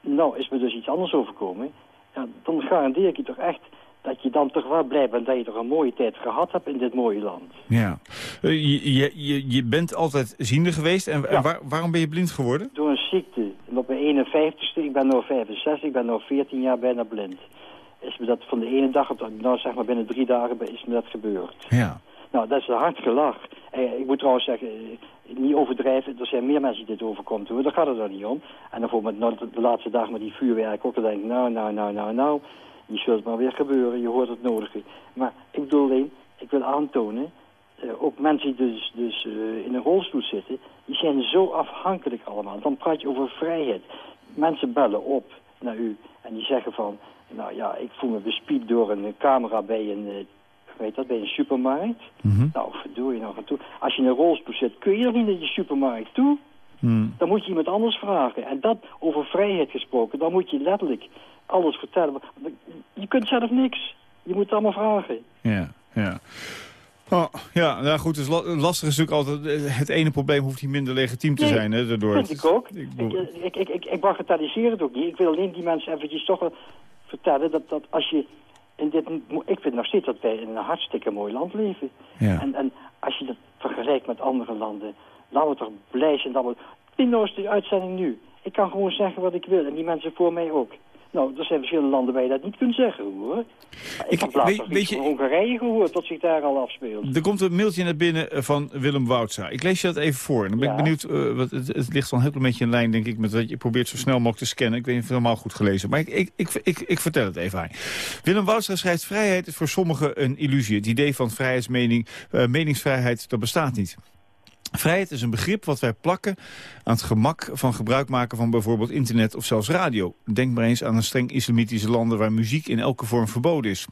S11: nou is me dus iets anders overkomen. Ja, dan garandeer ik je toch echt dat je dan toch wel blij bent dat je toch een mooie tijd gehad hebt in dit mooie land.
S3: Ja. Eh, je, je, je, bent altijd ziende geweest. En, waar- waarom ben je blind geworden?
S11: Door een ziekte. En op mijn 51ste, ik ben nu 65, ik ben nu 14 jaar bijna blind. Is me dat van de ene dag op de, nou zeg maar binnen drie dagen is me dat gebeurd.
S3: Ja.
S11: Nou, dat is een hard gelach. Eh, ik moet trouwens zeggen, eh, niet overdrijven, er zijn meer mensen die dit overkomt hoor, daar gaat het er niet om. En dan met nou, de, de laatste dag met die vuurwerk ook, dan denk ik, nou, nou, nou, nou, nou, die zult maar weer gebeuren, je hoort het nodige. Maar ik bedoel alleen, ik wil aantonen, eh, ook mensen die dus, dus eh, in een rolstoel zitten, die zijn zo afhankelijk allemaal. Dan praat je over vrijheid. Mensen bellen op naar u en die zeggen van, nou ja, ik voel me bespied door een camera bij een, eh, weet dat, bij een supermarkt. Nou, verdorie nog aan toe. Als je in een rolstoel zit, kun je er niet naar je supermarkt toe.
S3: Hmm.
S11: Dan moet je iemand anders vragen. En dat over vrijheid gesproken, dan moet je letterlijk alles vertellen. Je kunt zelf niks. Je moet het allemaal vragen.
S3: Ja, ja. Oh, ja, nou goed, la- lastig is natuurlijk altijd... eh, Het ene probleem hoeft niet minder legitiem te
S11: Nee,
S3: zijn, hè, daardoor.
S11: vind ik ook.
S3: Ik
S11: Ik, ik, ik, ik, bagatelliseer het ook niet. Ik wil alleen die mensen eventjes toch vertellen dat, dat als je in dit, ik vind nog steeds dat wij in een hartstikke mooi land leven.
S3: Ja.
S11: En, en als je dat vergelijkt met andere landen, laten we toch blij zijn dat we... Is die uitzending nu. Ik kan gewoon zeggen wat ik wil en die mensen voor mij ook. Nou, er zijn verschillende landen waar je dat niet kunt zeggen, hoor. Ik,
S3: Ik-
S11: heb laatst
S3: weet- je-
S11: Hongarije gehoord, dat zich daar al afspeelt.
S3: Er komt een mailtje naar binnen eh, van Willem Woutsa. Ik lees je dat even voor. En dan ben ik benieuwd, eh, wat, het, het ligt al een heel klein beetje in lijn, denk ik, met wat je probeert zo snel mogelijk te scannen. Ik weet niet of het helemaal goed gelezen. Maar ik, ik, ik, ik, vertel het even aan. Willem Woutsa schrijft, vrijheid is voor sommigen een illusie. Het idee van vrijheidsmening, eh, meningsvrijheid, dat bestaat niet. Vrijheid is een begrip wat wij plakken aan het gemak van gebruik maken van bijvoorbeeld internet of zelfs radio. Denk maar eens aan een streng islamitische landen waar muziek in elke vorm verboden is.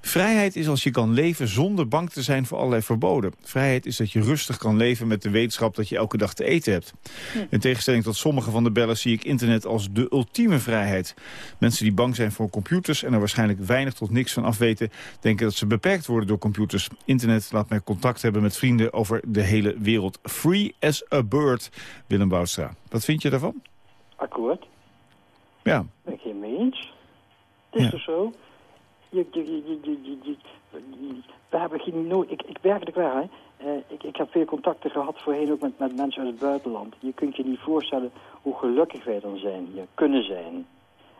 S3: Vrijheid is als je kan leven zonder bang te zijn voor allerlei verboden. Vrijheid is dat je rustig kan leven met de wetenschap dat je elke dag te eten hebt. In tegenstelling tot sommige van de bellen zie ik internet als de ultieme vrijheid. Mensen die bang zijn voor computers en er waarschijnlijk weinig tot niks van afweten... denken dat ze beperkt worden door computers. Internet laat mij contact hebben met vrienden over de hele wereld. Free as a bird, Willem Bouwstra. Wat vind je daarvan?
S11: Akkoord,
S3: Ja,
S11: ben ik mee eens. Het is
S3: Ja.
S11: toch zo? Je, je, je, we hebben geen nood. Ik, ik werkelijk waar, hè. Eh, ik, ik heb veel contacten gehad voorheen ook met, met mensen uit het buitenland. Je kunt je niet voorstellen hoe gelukkig wij dan zijn hier, kunnen zijn.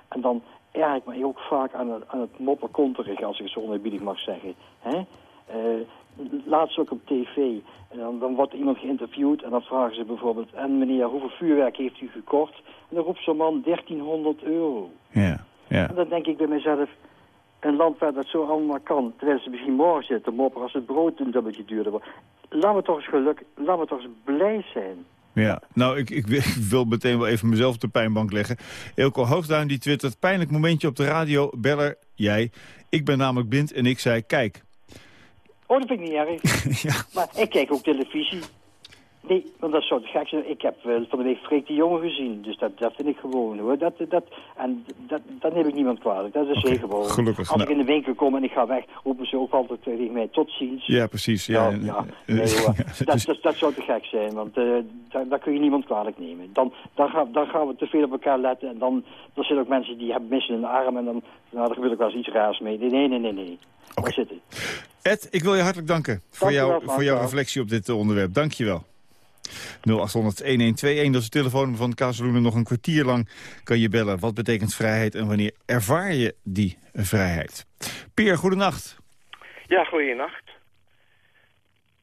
S11: En dan erg ik me ook vaak aan het, aan het mopperkonterige, als ik het zo onerbiedig mag zeggen. Hè? Eh, laatst ook op tv. En dan, dan wordt iemand geïnterviewd en dan vragen ze bijvoorbeeld... en meneer, hoeveel vuurwerk heeft u gekocht? En dan roept zo'n man 1300 euro.
S3: ja, ja.
S11: En dan denk ik bij mezelf... een land waar dat zo allemaal kan... terwijl ze misschien morgen zitten te mopperen als het brood een dubbeltje duurder wordt. Laten we toch eens geluk... laten we toch eens blij zijn.
S3: Ja, nou, ik, ik, wil- ik wil meteen wel even mezelf op de pijnbank leggen. Elko Hoogduin die twittert, pijnlijk momentje op de radio, beller, jij. Ik ben namelijk blind en ik zei, kijk.
S11: Oh, dat vind ik niet erg.
S3: ja,
S11: Maar ik kijk ook televisie. Nee, want dat zou te gek zijn. Ik heb eh, van de week Freek de Jonge gezien. Dus dat, dat vind ik gewoon hoor. Dat, dat, en dat, dat neem ik niemand kwalijk. Dat is heel gewoon.
S3: gelukkig,
S11: Als
S3: nou.
S11: ik in de winkel kom en ik ga weg, roepen ze ook altijd tegen mij tot ziens.
S3: ja precies. Ja,
S11: Ja, ja.
S3: Eh,
S11: Nee, hoor.
S3: ja,
S11: dat,
S3: dus-
S11: dat, dat zou te gek zijn, want eh daar, daar kun je niemand kwalijk nemen. Dan, dan, gaan, dan gaan we te veel op elkaar letten en dan er zijn ook mensen die hebben missen een arm en dan nou, er gebeurt ook wel eens iets raars mee. Nee, nee, nee, nee. nee. Waar zit het?
S3: Ed, ik wil je hartelijk danken voor,
S11: Dank
S3: jou,
S11: wel,
S3: voor jouw reflectie op dit eh, onderwerp. Dank je wel. 0800-1121, dat is de telefoon van Kazeloenen. Nog een kwartier lang kan je bellen. Wat betekent vrijheid en wanneer ervaar je die vrijheid? Peer, goedenacht.
S12: Ja, goeienacht.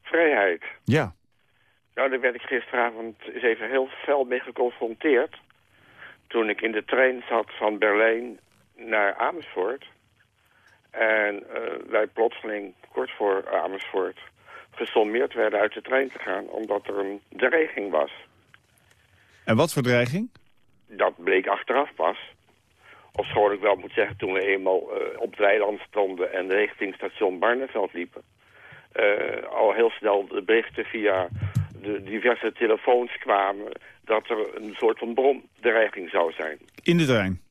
S12: Vrijheid.
S3: Ja,
S12: Nou, daar werd ik gisteravond eens even heel fel mee geconfronteerd. Toen ik in de trein zat van Berlijn naar Amersfoort. En eh, wij plotseling, kort voor Amersfoort, gesommeerd werden uit de trein te gaan... omdat er een dreiging was.
S3: en wat voor dreiging?
S12: Dat bleek achteraf pas. Of schoon ik wel moet zeggen, toen we eenmaal eh, op het weiland stonden... en richting station Barneveld liepen... eh, al heel snel de berichten via de diverse telefoons kwamen... dat er een soort van bromdreiging zou zijn.
S3: In de trein?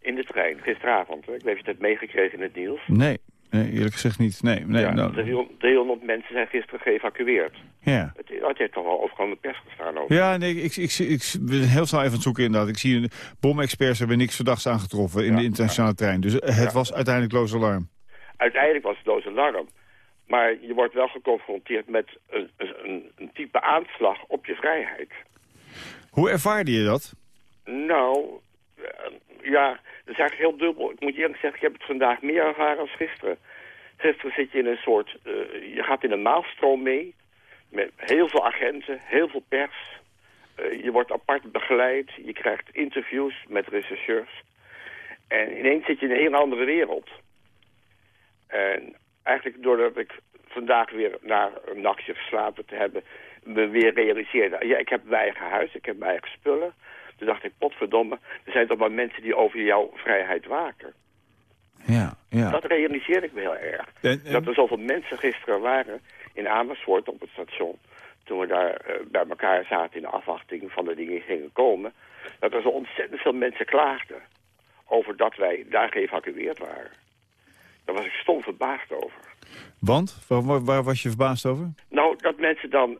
S12: In de trein, gisteravond. Ik weet niet of je het meegekregen in het nieuws.
S3: Nee, nee eerlijk gezegd niet. Nee, nee,
S12: ja,
S3: nou,
S12: 300 300 mensen zijn gisteren geëvacueerd.
S3: ja.
S12: Het, het heeft toch wel overal in de pers gestaan ook.
S3: Ja, nee, ik, ik, ik, ik ben heel snel even aan het zoeken inderdaad. Ik zie, bomexperts hebben niks verdachts aangetroffen in
S12: Ja,
S3: de internationale trein. Dus eh, het was uiteindelijk loos alarm.
S12: Uiteindelijk was het loos alarm. Maar je wordt wel geconfronteerd met een, een, een type aanslag op je vrijheid.
S3: Hoe ervaarde je dat?
S12: Nou, eh, ja, is eigenlijk heel dubbel. Ik moet je eerlijk zeggen, ik heb het vandaag meer ervaren als gisteren. Gisteren zit je in een soort, eh, je gaat in een maalstroom mee. Met heel veel agenten, heel veel pers. Eh, je wordt apart begeleid. Je krijgt interviews met rechercheurs. En ineens zit je in een heel andere wereld. En eigenlijk doordat ik vandaag weer na een nachtje geslapen te hebben... me weer realiseerde, ja, ik heb mijn eigen huis, ik heb mijn eigen spullen. Toen dacht ik, potverdomme, er zijn toch maar mensen die over jouw vrijheid waken.
S3: Ja, ja.
S12: Dat realiseerde ik me heel erg.
S3: En- en-
S12: Dat er zoveel mensen gisteren waren in Amersfoort op het station... toen we daar eh, bij elkaar zaten in de afwachting van de dingen die gingen komen... dat er zo ontzettend veel mensen klaagden over dat wij daar geëvacueerd waren. Daar was ik stom verbaasd over.
S3: Want? Waar, waar, was je verbaasd over?
S12: Nou, dat mensen dan,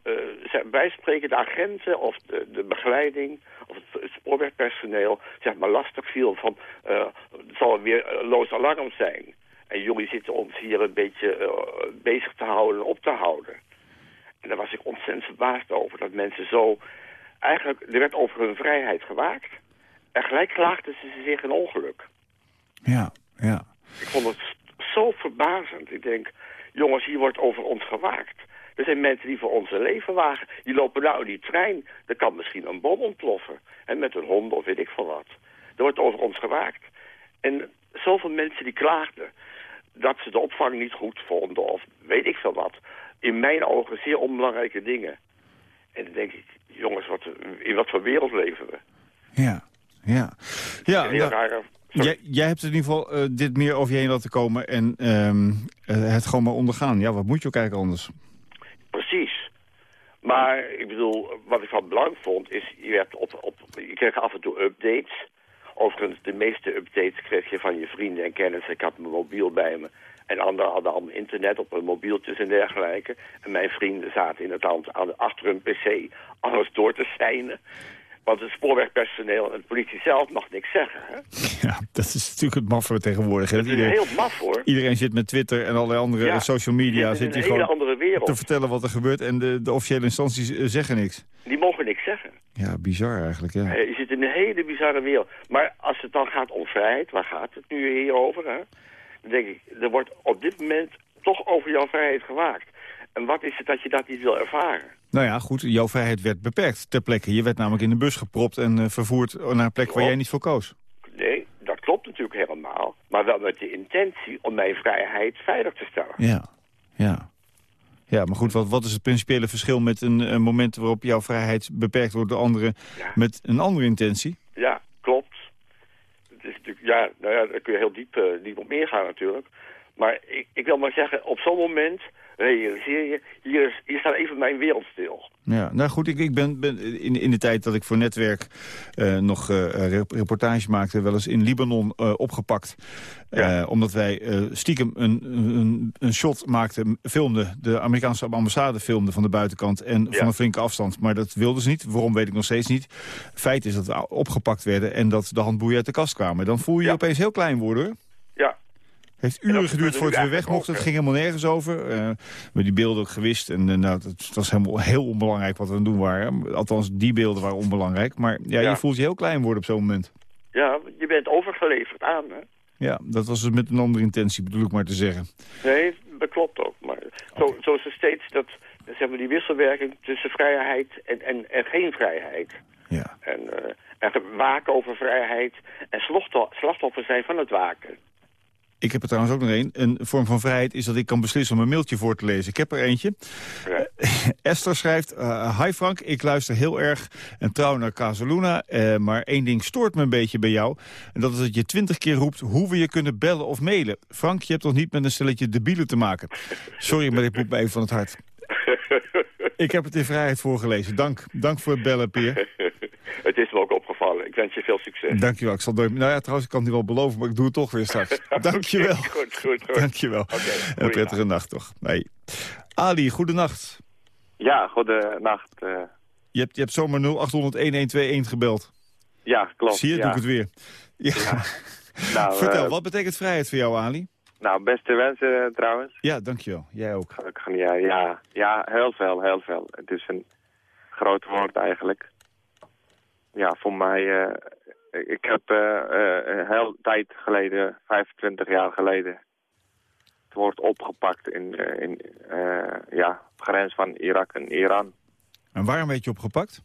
S12: zijn- wij spreken de agenten of de, de begeleiding of het, het spoorwegpersoneel, zeg maar, lastig viel van, eh, het zal weer eh, loos alarm zijn. En jullie zitten ons hier een beetje eh, bezig te houden en op te houden. En daar was ik ontzettend verbaasd over. Dat mensen zo... Eigenlijk, er werd over hun vrijheid gewaakt. En gelijk klaagden ze zich een ongeluk.
S3: Ja, ja.
S12: Ik vond het zo verbazend. Ik denk, jongens, hier wordt over ons gewaakt. Er zijn mensen die voor onze leven wagen. Die lopen nou in die trein. Er kan misschien een bom ontploffen. En met een hond of weet ik veel wat. Er wordt over ons gewaakt. En zoveel mensen die klaagden dat ze de opvang niet goed vonden of weet ik veel wat. In mijn ogen zeer onbelangrijke dingen. En dan denk ik, jongens, wat, in wat voor wereld leven we?
S3: Ja, ja. ja
S12: Een heel rare...
S3: jij, jij hebt in ieder geval eh, dit meer over je heen laten komen en ehm, eh, het gewoon maar ondergaan. Ja, wat moet je ook eigenlijk anders?
S12: Precies. Maar ik bedoel, wat ik van belang vond, is je, werd op, op, je kreeg af en toe updates. Overigens, de meeste updates kreeg je van je vrienden en kennissen. Ik had mijn mobiel bij me. En anderen hadden allemaal internet op hun mobieltjes en dergelijke. En mijn vrienden zaten in het land aan, achter hun pc alles door te seinen. Want het spoorwegpersoneel en de politie zelf mag niks zeggen. Hè?
S3: Ja, dat is natuurlijk het maffe tegenwoordig. hè.
S12: Dat is
S3: Iedereen,
S12: heel maf hoor.
S3: iedereen zit met Twitter en allerlei andere
S12: Ja,
S3: social media.
S12: zit in
S3: Zit
S12: hele
S3: gewoon
S12: andere wereld.
S3: te vertellen wat er gebeurt en de, de officiële instanties eh, zeggen niks.
S12: Die mogen niks zeggen.
S3: Ja, bizar eigenlijk, ja.
S12: Eh, Je zit in een hele bizarre wereld. Maar als het dan gaat om vrijheid, waar gaat het nu hier over? Hè? Dan denk ik, er wordt op dit moment toch over jouw vrijheid gewaakt. En wat is het dat je dat niet wil ervaren?
S3: Nou ja, goed, jouw vrijheid werd beperkt ter plekke. Je werd namelijk in de bus gepropt en eh, vervoerd naar een plek waar jij niet voor koos.
S12: Nee, dat klopt natuurlijk helemaal. Maar wel met de intentie om mijn vrijheid veilig te stellen.
S3: Ja, ja. Ja, maar goed, wat, wat is het principiële verschil met een, een moment waarop jouw vrijheid beperkt wordt door anderen
S12: Ja.
S3: met een andere intentie?
S12: Ja, klopt. Het is natuurlijk, ja, nou ja, daar kun je heel diep, eh, diep op meegaan natuurlijk. Maar ik, ik wil maar zeggen, op zo'n moment realiseer je, hier, is, hier staat even mijn wereld stil.
S3: Ja, nou goed, ik, ik ben, ben in, in de tijd dat ik voor Netwerk eh, nog rep- reportage maakte... wel eens in Libanon eh, opgepakt.
S12: Ja.
S3: Omdat wij stiekem een, een, een shot maakten, filmden... de Amerikaanse ambassade filmde van de buitenkant en
S12: Ja.
S3: van een flinke afstand. Maar dat wilden ze niet. Waarom weet ik nog steeds niet. Feit is dat we opgepakt werden en dat de handboeien uit de kast kwamen. Dan voel je je opeens heel klein worden. hoor. Heeft uren geduurd voordat we weg mochten. Het ging helemaal nergens over. Eh maar die beelden ook gewist. En eh, nou, dat was helemaal heel onbelangrijk wat we aan het doen waren. Althans, die beelden waren onbelangrijk. Maar ja,
S12: Ja.
S3: je voelt je heel klein worden op zo'n moment.
S12: ja, je bent overgeleverd aan. Hè?
S3: Ja, dat was dus met een andere intentie, bedoel ik maar te zeggen.
S12: Nee, dat klopt ook. Maar zo, zo is er steeds dat, zeg maar, die wisselwerking tussen vrijheid en, en, en geen vrijheid.
S3: Ja.
S12: En, eh, en waken over vrijheid en slachtoffer zijn van het waken.
S3: Ik heb er trouwens ook nog één. Een vorm van vrijheid is dat ik kan beslissen om een mailtje voor te lezen. Ik heb er eentje.
S12: Ja.
S3: Esther schrijft, eh, hi Frank, ik luister heel erg en trouw naar Casaluna. eh, maar één ding stoort me een beetje bij jou. En dat is dat je twintig keer roept hoe we je kunnen bellen of mailen. Frank, je hebt toch niet met een stelletje debielen te maken? Sorry, maar dit moet me even van het hart. Ik heb het in vrijheid voorgelezen. Dank, dank voor het bellen, Peer.
S12: het is me ook opgevallen. Ik wens je veel succes.
S3: Dankjewel. Ik zal. Nou ja, trouwens, ik kan het niet wel beloven, maar ik doe het toch weer straks. Dankjewel.
S12: Goed, goed, goed.
S3: Dankjewel.
S12: Oké,
S3: Een prettige nacht toch. Nee. Ali, goedenacht.
S13: Ja, goedenacht. eh
S3: Je hebt, je hebt zomaar 0800-1121 gebeld.
S13: ja, klopt.
S3: Zie je,
S13: ja.
S3: doe ik het weer. Ja.
S13: Nou,
S3: Vertel,
S13: eh,
S3: wat betekent vrijheid voor jou, Ali?
S13: Nou, beste wensen eh, trouwens.
S3: Ja, dankjewel. Jij ook.
S13: Gelukkig nieuwjaar. Ja, ja, heel veel, heel veel. Het is een groot woord eigenlijk. Ja, voor mij... eh, ik heb eh, eh, een heel tijd geleden, 25 jaar geleden... het woord opgepakt in, in ja, de grens van Irak en Iran.
S3: En waarom werd je opgepakt?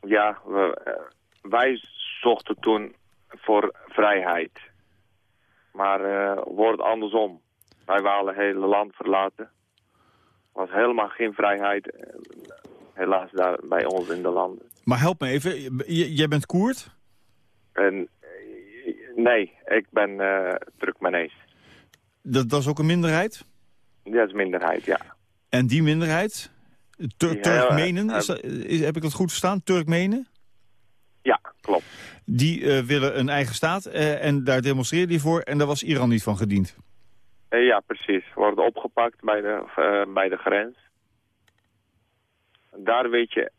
S13: Ja, we, wij zochten toen voor vrijheid. Maar eh wordt andersom. Wij wilden het hele land verlaten. was helemaal geen vrijheid, helaas daar bij ons in de landen.
S3: Maar help me even, J- jij bent Koerd?
S13: En eh, nee, ik ben eh Turkmenees.
S3: Dat, dat is ook een minderheid?
S13: Dat is minderheid, ja.
S3: En die minderheid? Tur Turkmenen,
S13: heel-
S3: is dat- is, heb ik dat goed verstaan? Turkmenen?
S13: Ja, klopt.
S3: Die eh, willen een eigen staat eh, en daar demonstreerden die voor en daar was Iran niet van gediend.
S13: Eh, ja, precies. Worden opgepakt bij de, eh, bij de grens. Daar weet je,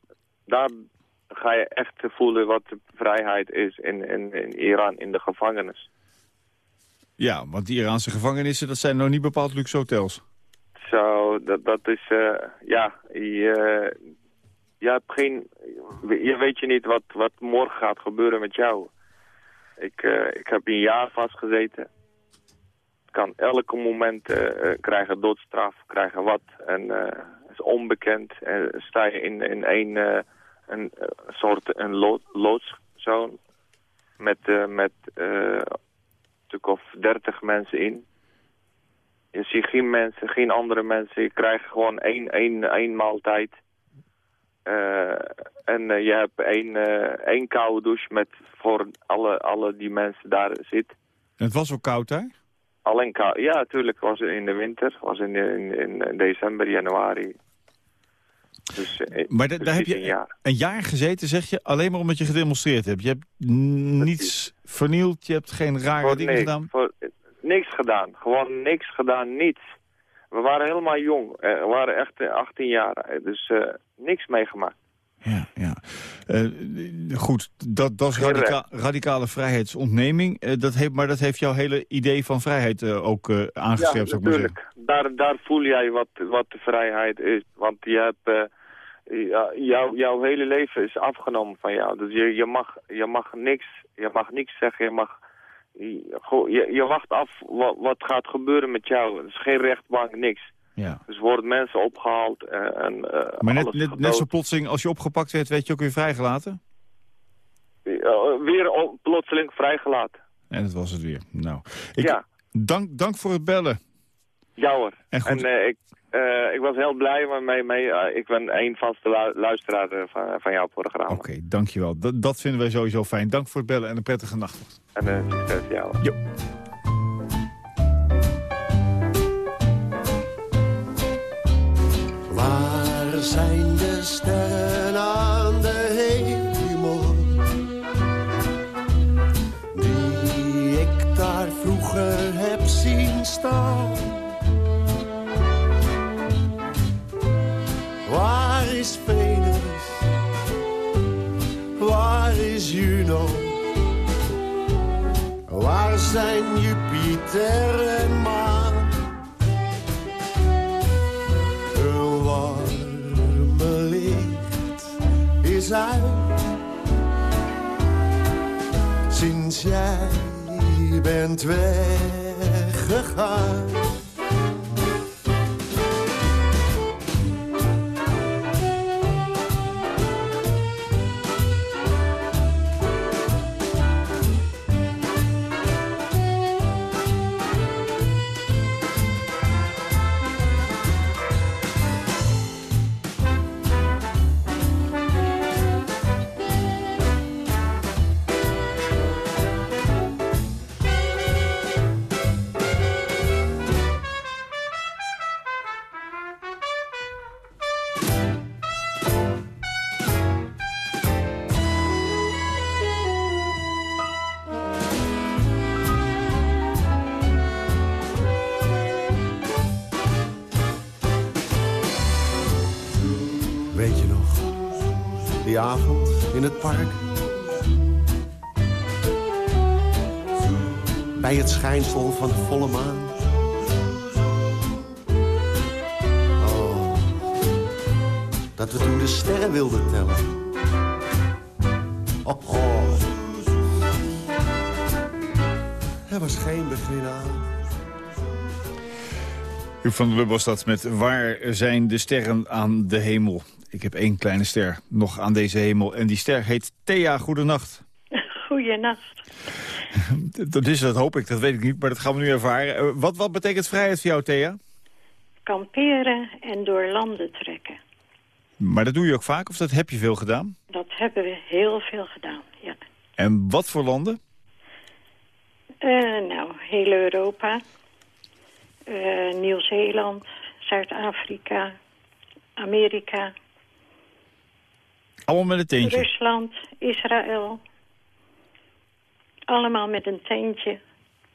S13: daar ga je echt voelen wat de vrijheid is in, in, in Iran, in de gevangenis.
S3: Ja, want die Iraanse gevangenissen, dat zijn nog niet bepaald luxe hotels.
S13: Zo, dat, dat is, eh, ja, je, je hebt geen, je weet je niet wat, wat morgen gaat gebeuren met jou. Ik, eh, ik heb een jaar vastgezeten. Kan elke moment eh, krijgen doodstraf, krijgen wat. En eh, is onbekend. En sta je in, in eh, een eh, soort een lo loodszone. Met, eh, met eh, een stuk of dertig mensen in. Je ziet geen mensen, geen andere mensen. Je krijgt gewoon één, één, één maaltijd. En je hebt één, eh, één koude douche met voor alle, alle die mensen daar zitten.
S3: En het was ook koud daar?
S13: Alleen kou. Ja, natuurlijk was het in de winter. Was in, in, in december, januari. Dus, eh,
S3: Maar da- daar heb je
S13: een jaar.
S3: een jaar gezeten, zeg je, alleen maar omdat je gedemonstreerd hebt. Je hebt niets vernield, je hebt geen rare
S13: Voor
S3: dingen gedaan.
S13: voor, niks gedaan. Gewoon niks gedaan, niets. We waren helemaal jong. Eh, We waren echt eh, 18 jaar. eh, Dus eh, niks meegemaakt.
S3: Eh, goed, dat, dat is radica- radicale vrijheidsontneming. Eh, dat heeft, maar dat heeft jouw hele idee van vrijheid eh, ook aangescherpt, zeggen.
S13: natuurlijk. Daar, daar voel jij wat, wat de vrijheid is. Want je hebt, ja, jou, jouw hele leven is afgenomen van jou. Dus je, je, mag, je mag niks, je mag niks zeggen. Je, mag, je, wacht af wat, wat gaat gebeuren met jou. Er is geen rechtbank, niks.
S3: Ja.
S13: Dus worden mensen opgehaald eh, en eh,
S3: Maar net, net, zo plotseling, als je opgepakt werd, werd je ook weer vrijgelaten?
S13: Ja, weer plotseling vrijgelaten.
S3: En dat was het weer. Nou, ik,
S13: Ja.
S3: dank, dank voor het bellen.
S13: Ja hoor.
S3: En goed.
S13: eh, ik, ik was heel blij, maar mee, mee, eh, ik ben een vaste lu- luisteraar van, van jouw programma.
S3: Oké, dankjewel. Dat, dat vinden wij sowieso fijn. Dank voor het bellen en een prettige nacht.
S13: En succes, ja hoor.
S3: Jo.
S14: Zijn de sterren aan de hemel? Die ik daar vroeger heb zien staan. Waar is Venus? Waar is Juno? Waar zijn Jupiter Sinds jij bent weggegaan. Avond in het park? Bij het schijnsel van de volle maan. Oh, dat we toen de sterren wilden tellen. Oh, oh. Er was geen begin aan.
S3: Huub van der Lubbe dat met Waar zijn de sterren aan de hemel? Ik heb één kleine ster nog aan deze hemel. En die ster heet Thea. Goedenacht.
S15: Goeienacht.
S3: Dat is dat, hoop ik. Dat weet ik niet, maar dat gaan we nu ervaren. Eh, Wat, wat betekent vrijheid voor jou, Thea?
S15: Kamperen en door landen trekken.
S3: Maar dat doe je ook vaak, of dat heb je veel gedaan?
S15: Dat hebben we heel veel gedaan, ja.
S3: En wat voor landen?
S15: Eh, nou, heel Europa. Eh, Nieuw-Zeeland, Zuid-Afrika, Amerika,
S3: Allemaal met een teentje.
S15: Rusland, Israël. Allemaal met een teentje,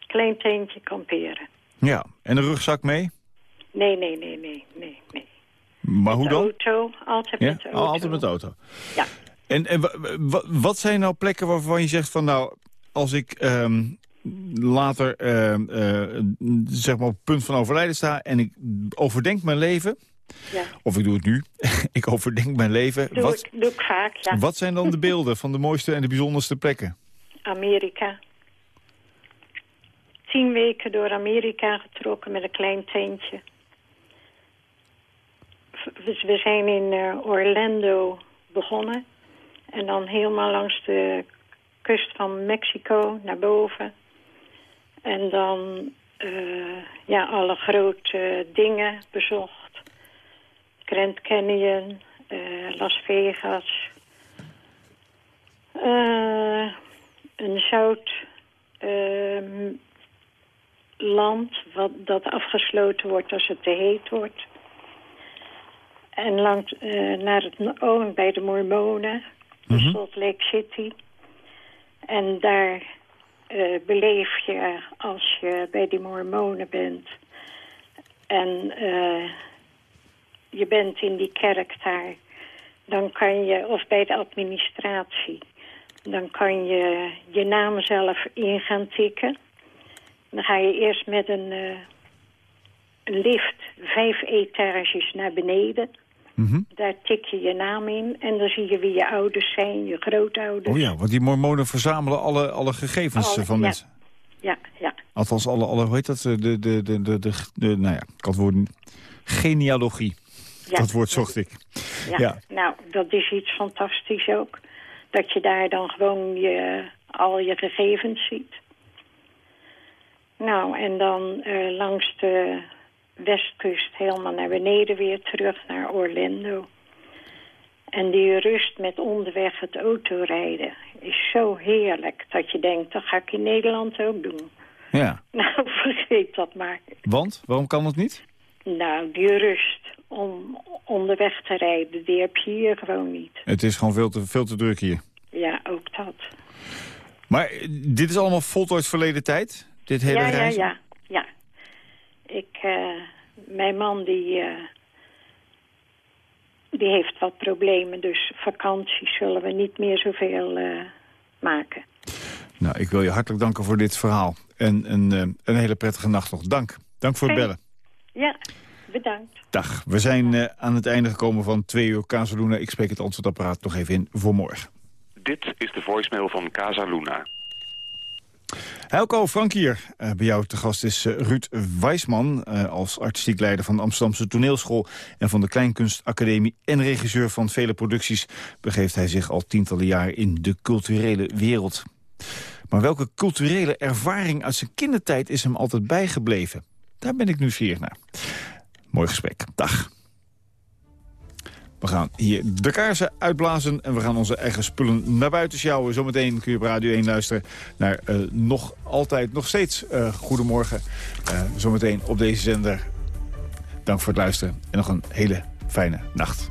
S15: klein teentje kamperen.
S3: Ja, en een rugzak mee?
S15: Nee, nee, nee, nee, nee, nee.
S3: Maar hoe dan?
S15: auto, altijd
S3: Ja?
S15: met de
S3: Oh,
S15: auto.
S3: altijd met de auto.
S15: Ja.
S3: En, en wa- wa- wat zijn nou plekken waarvan je zegt van nou, als ik ehm, later eh, eh, zeg maar op het punt van overlijden sta... en ik overdenk mijn leven...
S15: Ja.
S3: Of ik doe het nu. ik overdenk mijn leven.
S15: Doe,
S3: wat,
S15: ik, doe ik vaak, ja.
S3: wat zijn dan de beelden van de mooiste en de bijzonderste plekken?
S15: Amerika. Tien weken door Amerika getrokken met een klein tentje. We, zijn in eh, Orlando begonnen. En dan helemaal langs de kust van Mexico naar boven. En dan eh, ja, alle grote dingen bezocht. Grand Canyon, eh, Las Vegas. Eh, een zout ehm, land wat, dat afgesloten wordt als het te heet wordt. En langs, eh, naar het oosten bij de Mormonen,
S16: Mhm.
S15: Salt Lake City. En daar beleef je als je bij die Mormonen bent. En eh, je bent in die kerk daar. Dan kan je, of bij de administratie, dan kan je je naam zelf in gaan tikken. Dan ga je eerst met een, eh, een lift vijf etages naar beneden.
S3: Mhm.
S15: Daar tik je je naam in en dan zie je wie je ouders zijn, je grootouders.
S3: Oh ja, want die mormonen verzamelen alle, alle gegevens
S15: Alle-
S3: eh, van
S15: ja.
S3: mensen.
S15: Ja, ja.
S3: Althans, alle, alle, hoe heet dat? De, de, de, de, de, de, de- nou ja, ik had genealogie.
S15: Ja.
S3: Dat woord zocht ik.
S15: Ja.
S3: Ja.
S15: nou, dat is iets fantastisch ook. Dat je daar dan gewoon je, al je gegevens ziet. Nou, en dan eh, langs de westkust helemaal naar beneden weer terug naar Orlando. En die rust met onderweg het autorijden is zo heerlijk dat je denkt, dat ga ik in Nederland ook doen.
S3: Ja,
S15: Nou, vergeet dat maar.
S3: want? Waarom kan dat niet?
S15: Nou, die rust om onderweg te rijden, die heb je hier gewoon niet.
S3: Het is gewoon veel te, veel te druk hier.
S15: Ja, ook dat.
S3: Maar eh, dit is allemaal voltooid verleden tijd? Dit hele
S15: ja, ja,
S3: reis?
S15: ja, ja. Ik, eh, mijn man die, eh, die heeft wat problemen, dus vakanties zullen we niet meer zoveel maken.
S3: Nou, ik wil je hartelijk danken voor dit verhaal. En een, een hele prettige nacht nog. Dank. Dank voor het bellen.
S15: Ja, bedankt.
S3: Dag. We zijn eh, aan het einde gekomen van twee uur Casaluna. Ik spreek het antwoordapparaat nog even in voor morgen.
S17: Dit is de voicemail van Casa Luna.
S3: Helco, Frank hier. Eh, bij jou te gast is eh, Ruud Wijsman... eh, als artistiek leider van de Amsterdamse toneelschool... en van de Kleinkunstacademie en regisseur van vele producties... begeeft hij zich al tientallen jaren in de culturele wereld. Maar welke culturele ervaring uit zijn kindertijd is hem altijd bijgebleven? Daar ben ik nieuwsgierig naar. Mooi gesprek. Dag. We gaan hier de kaarsen uitblazen en we gaan onze eigen spullen naar buiten sjouwen. Zometeen kun je op Radio 1 luisteren naar eh, nog altijd, nog steeds eh, Goedemorgen. Eh, zometeen op deze zender. Dank voor het luisteren en nog een hele fijne nacht.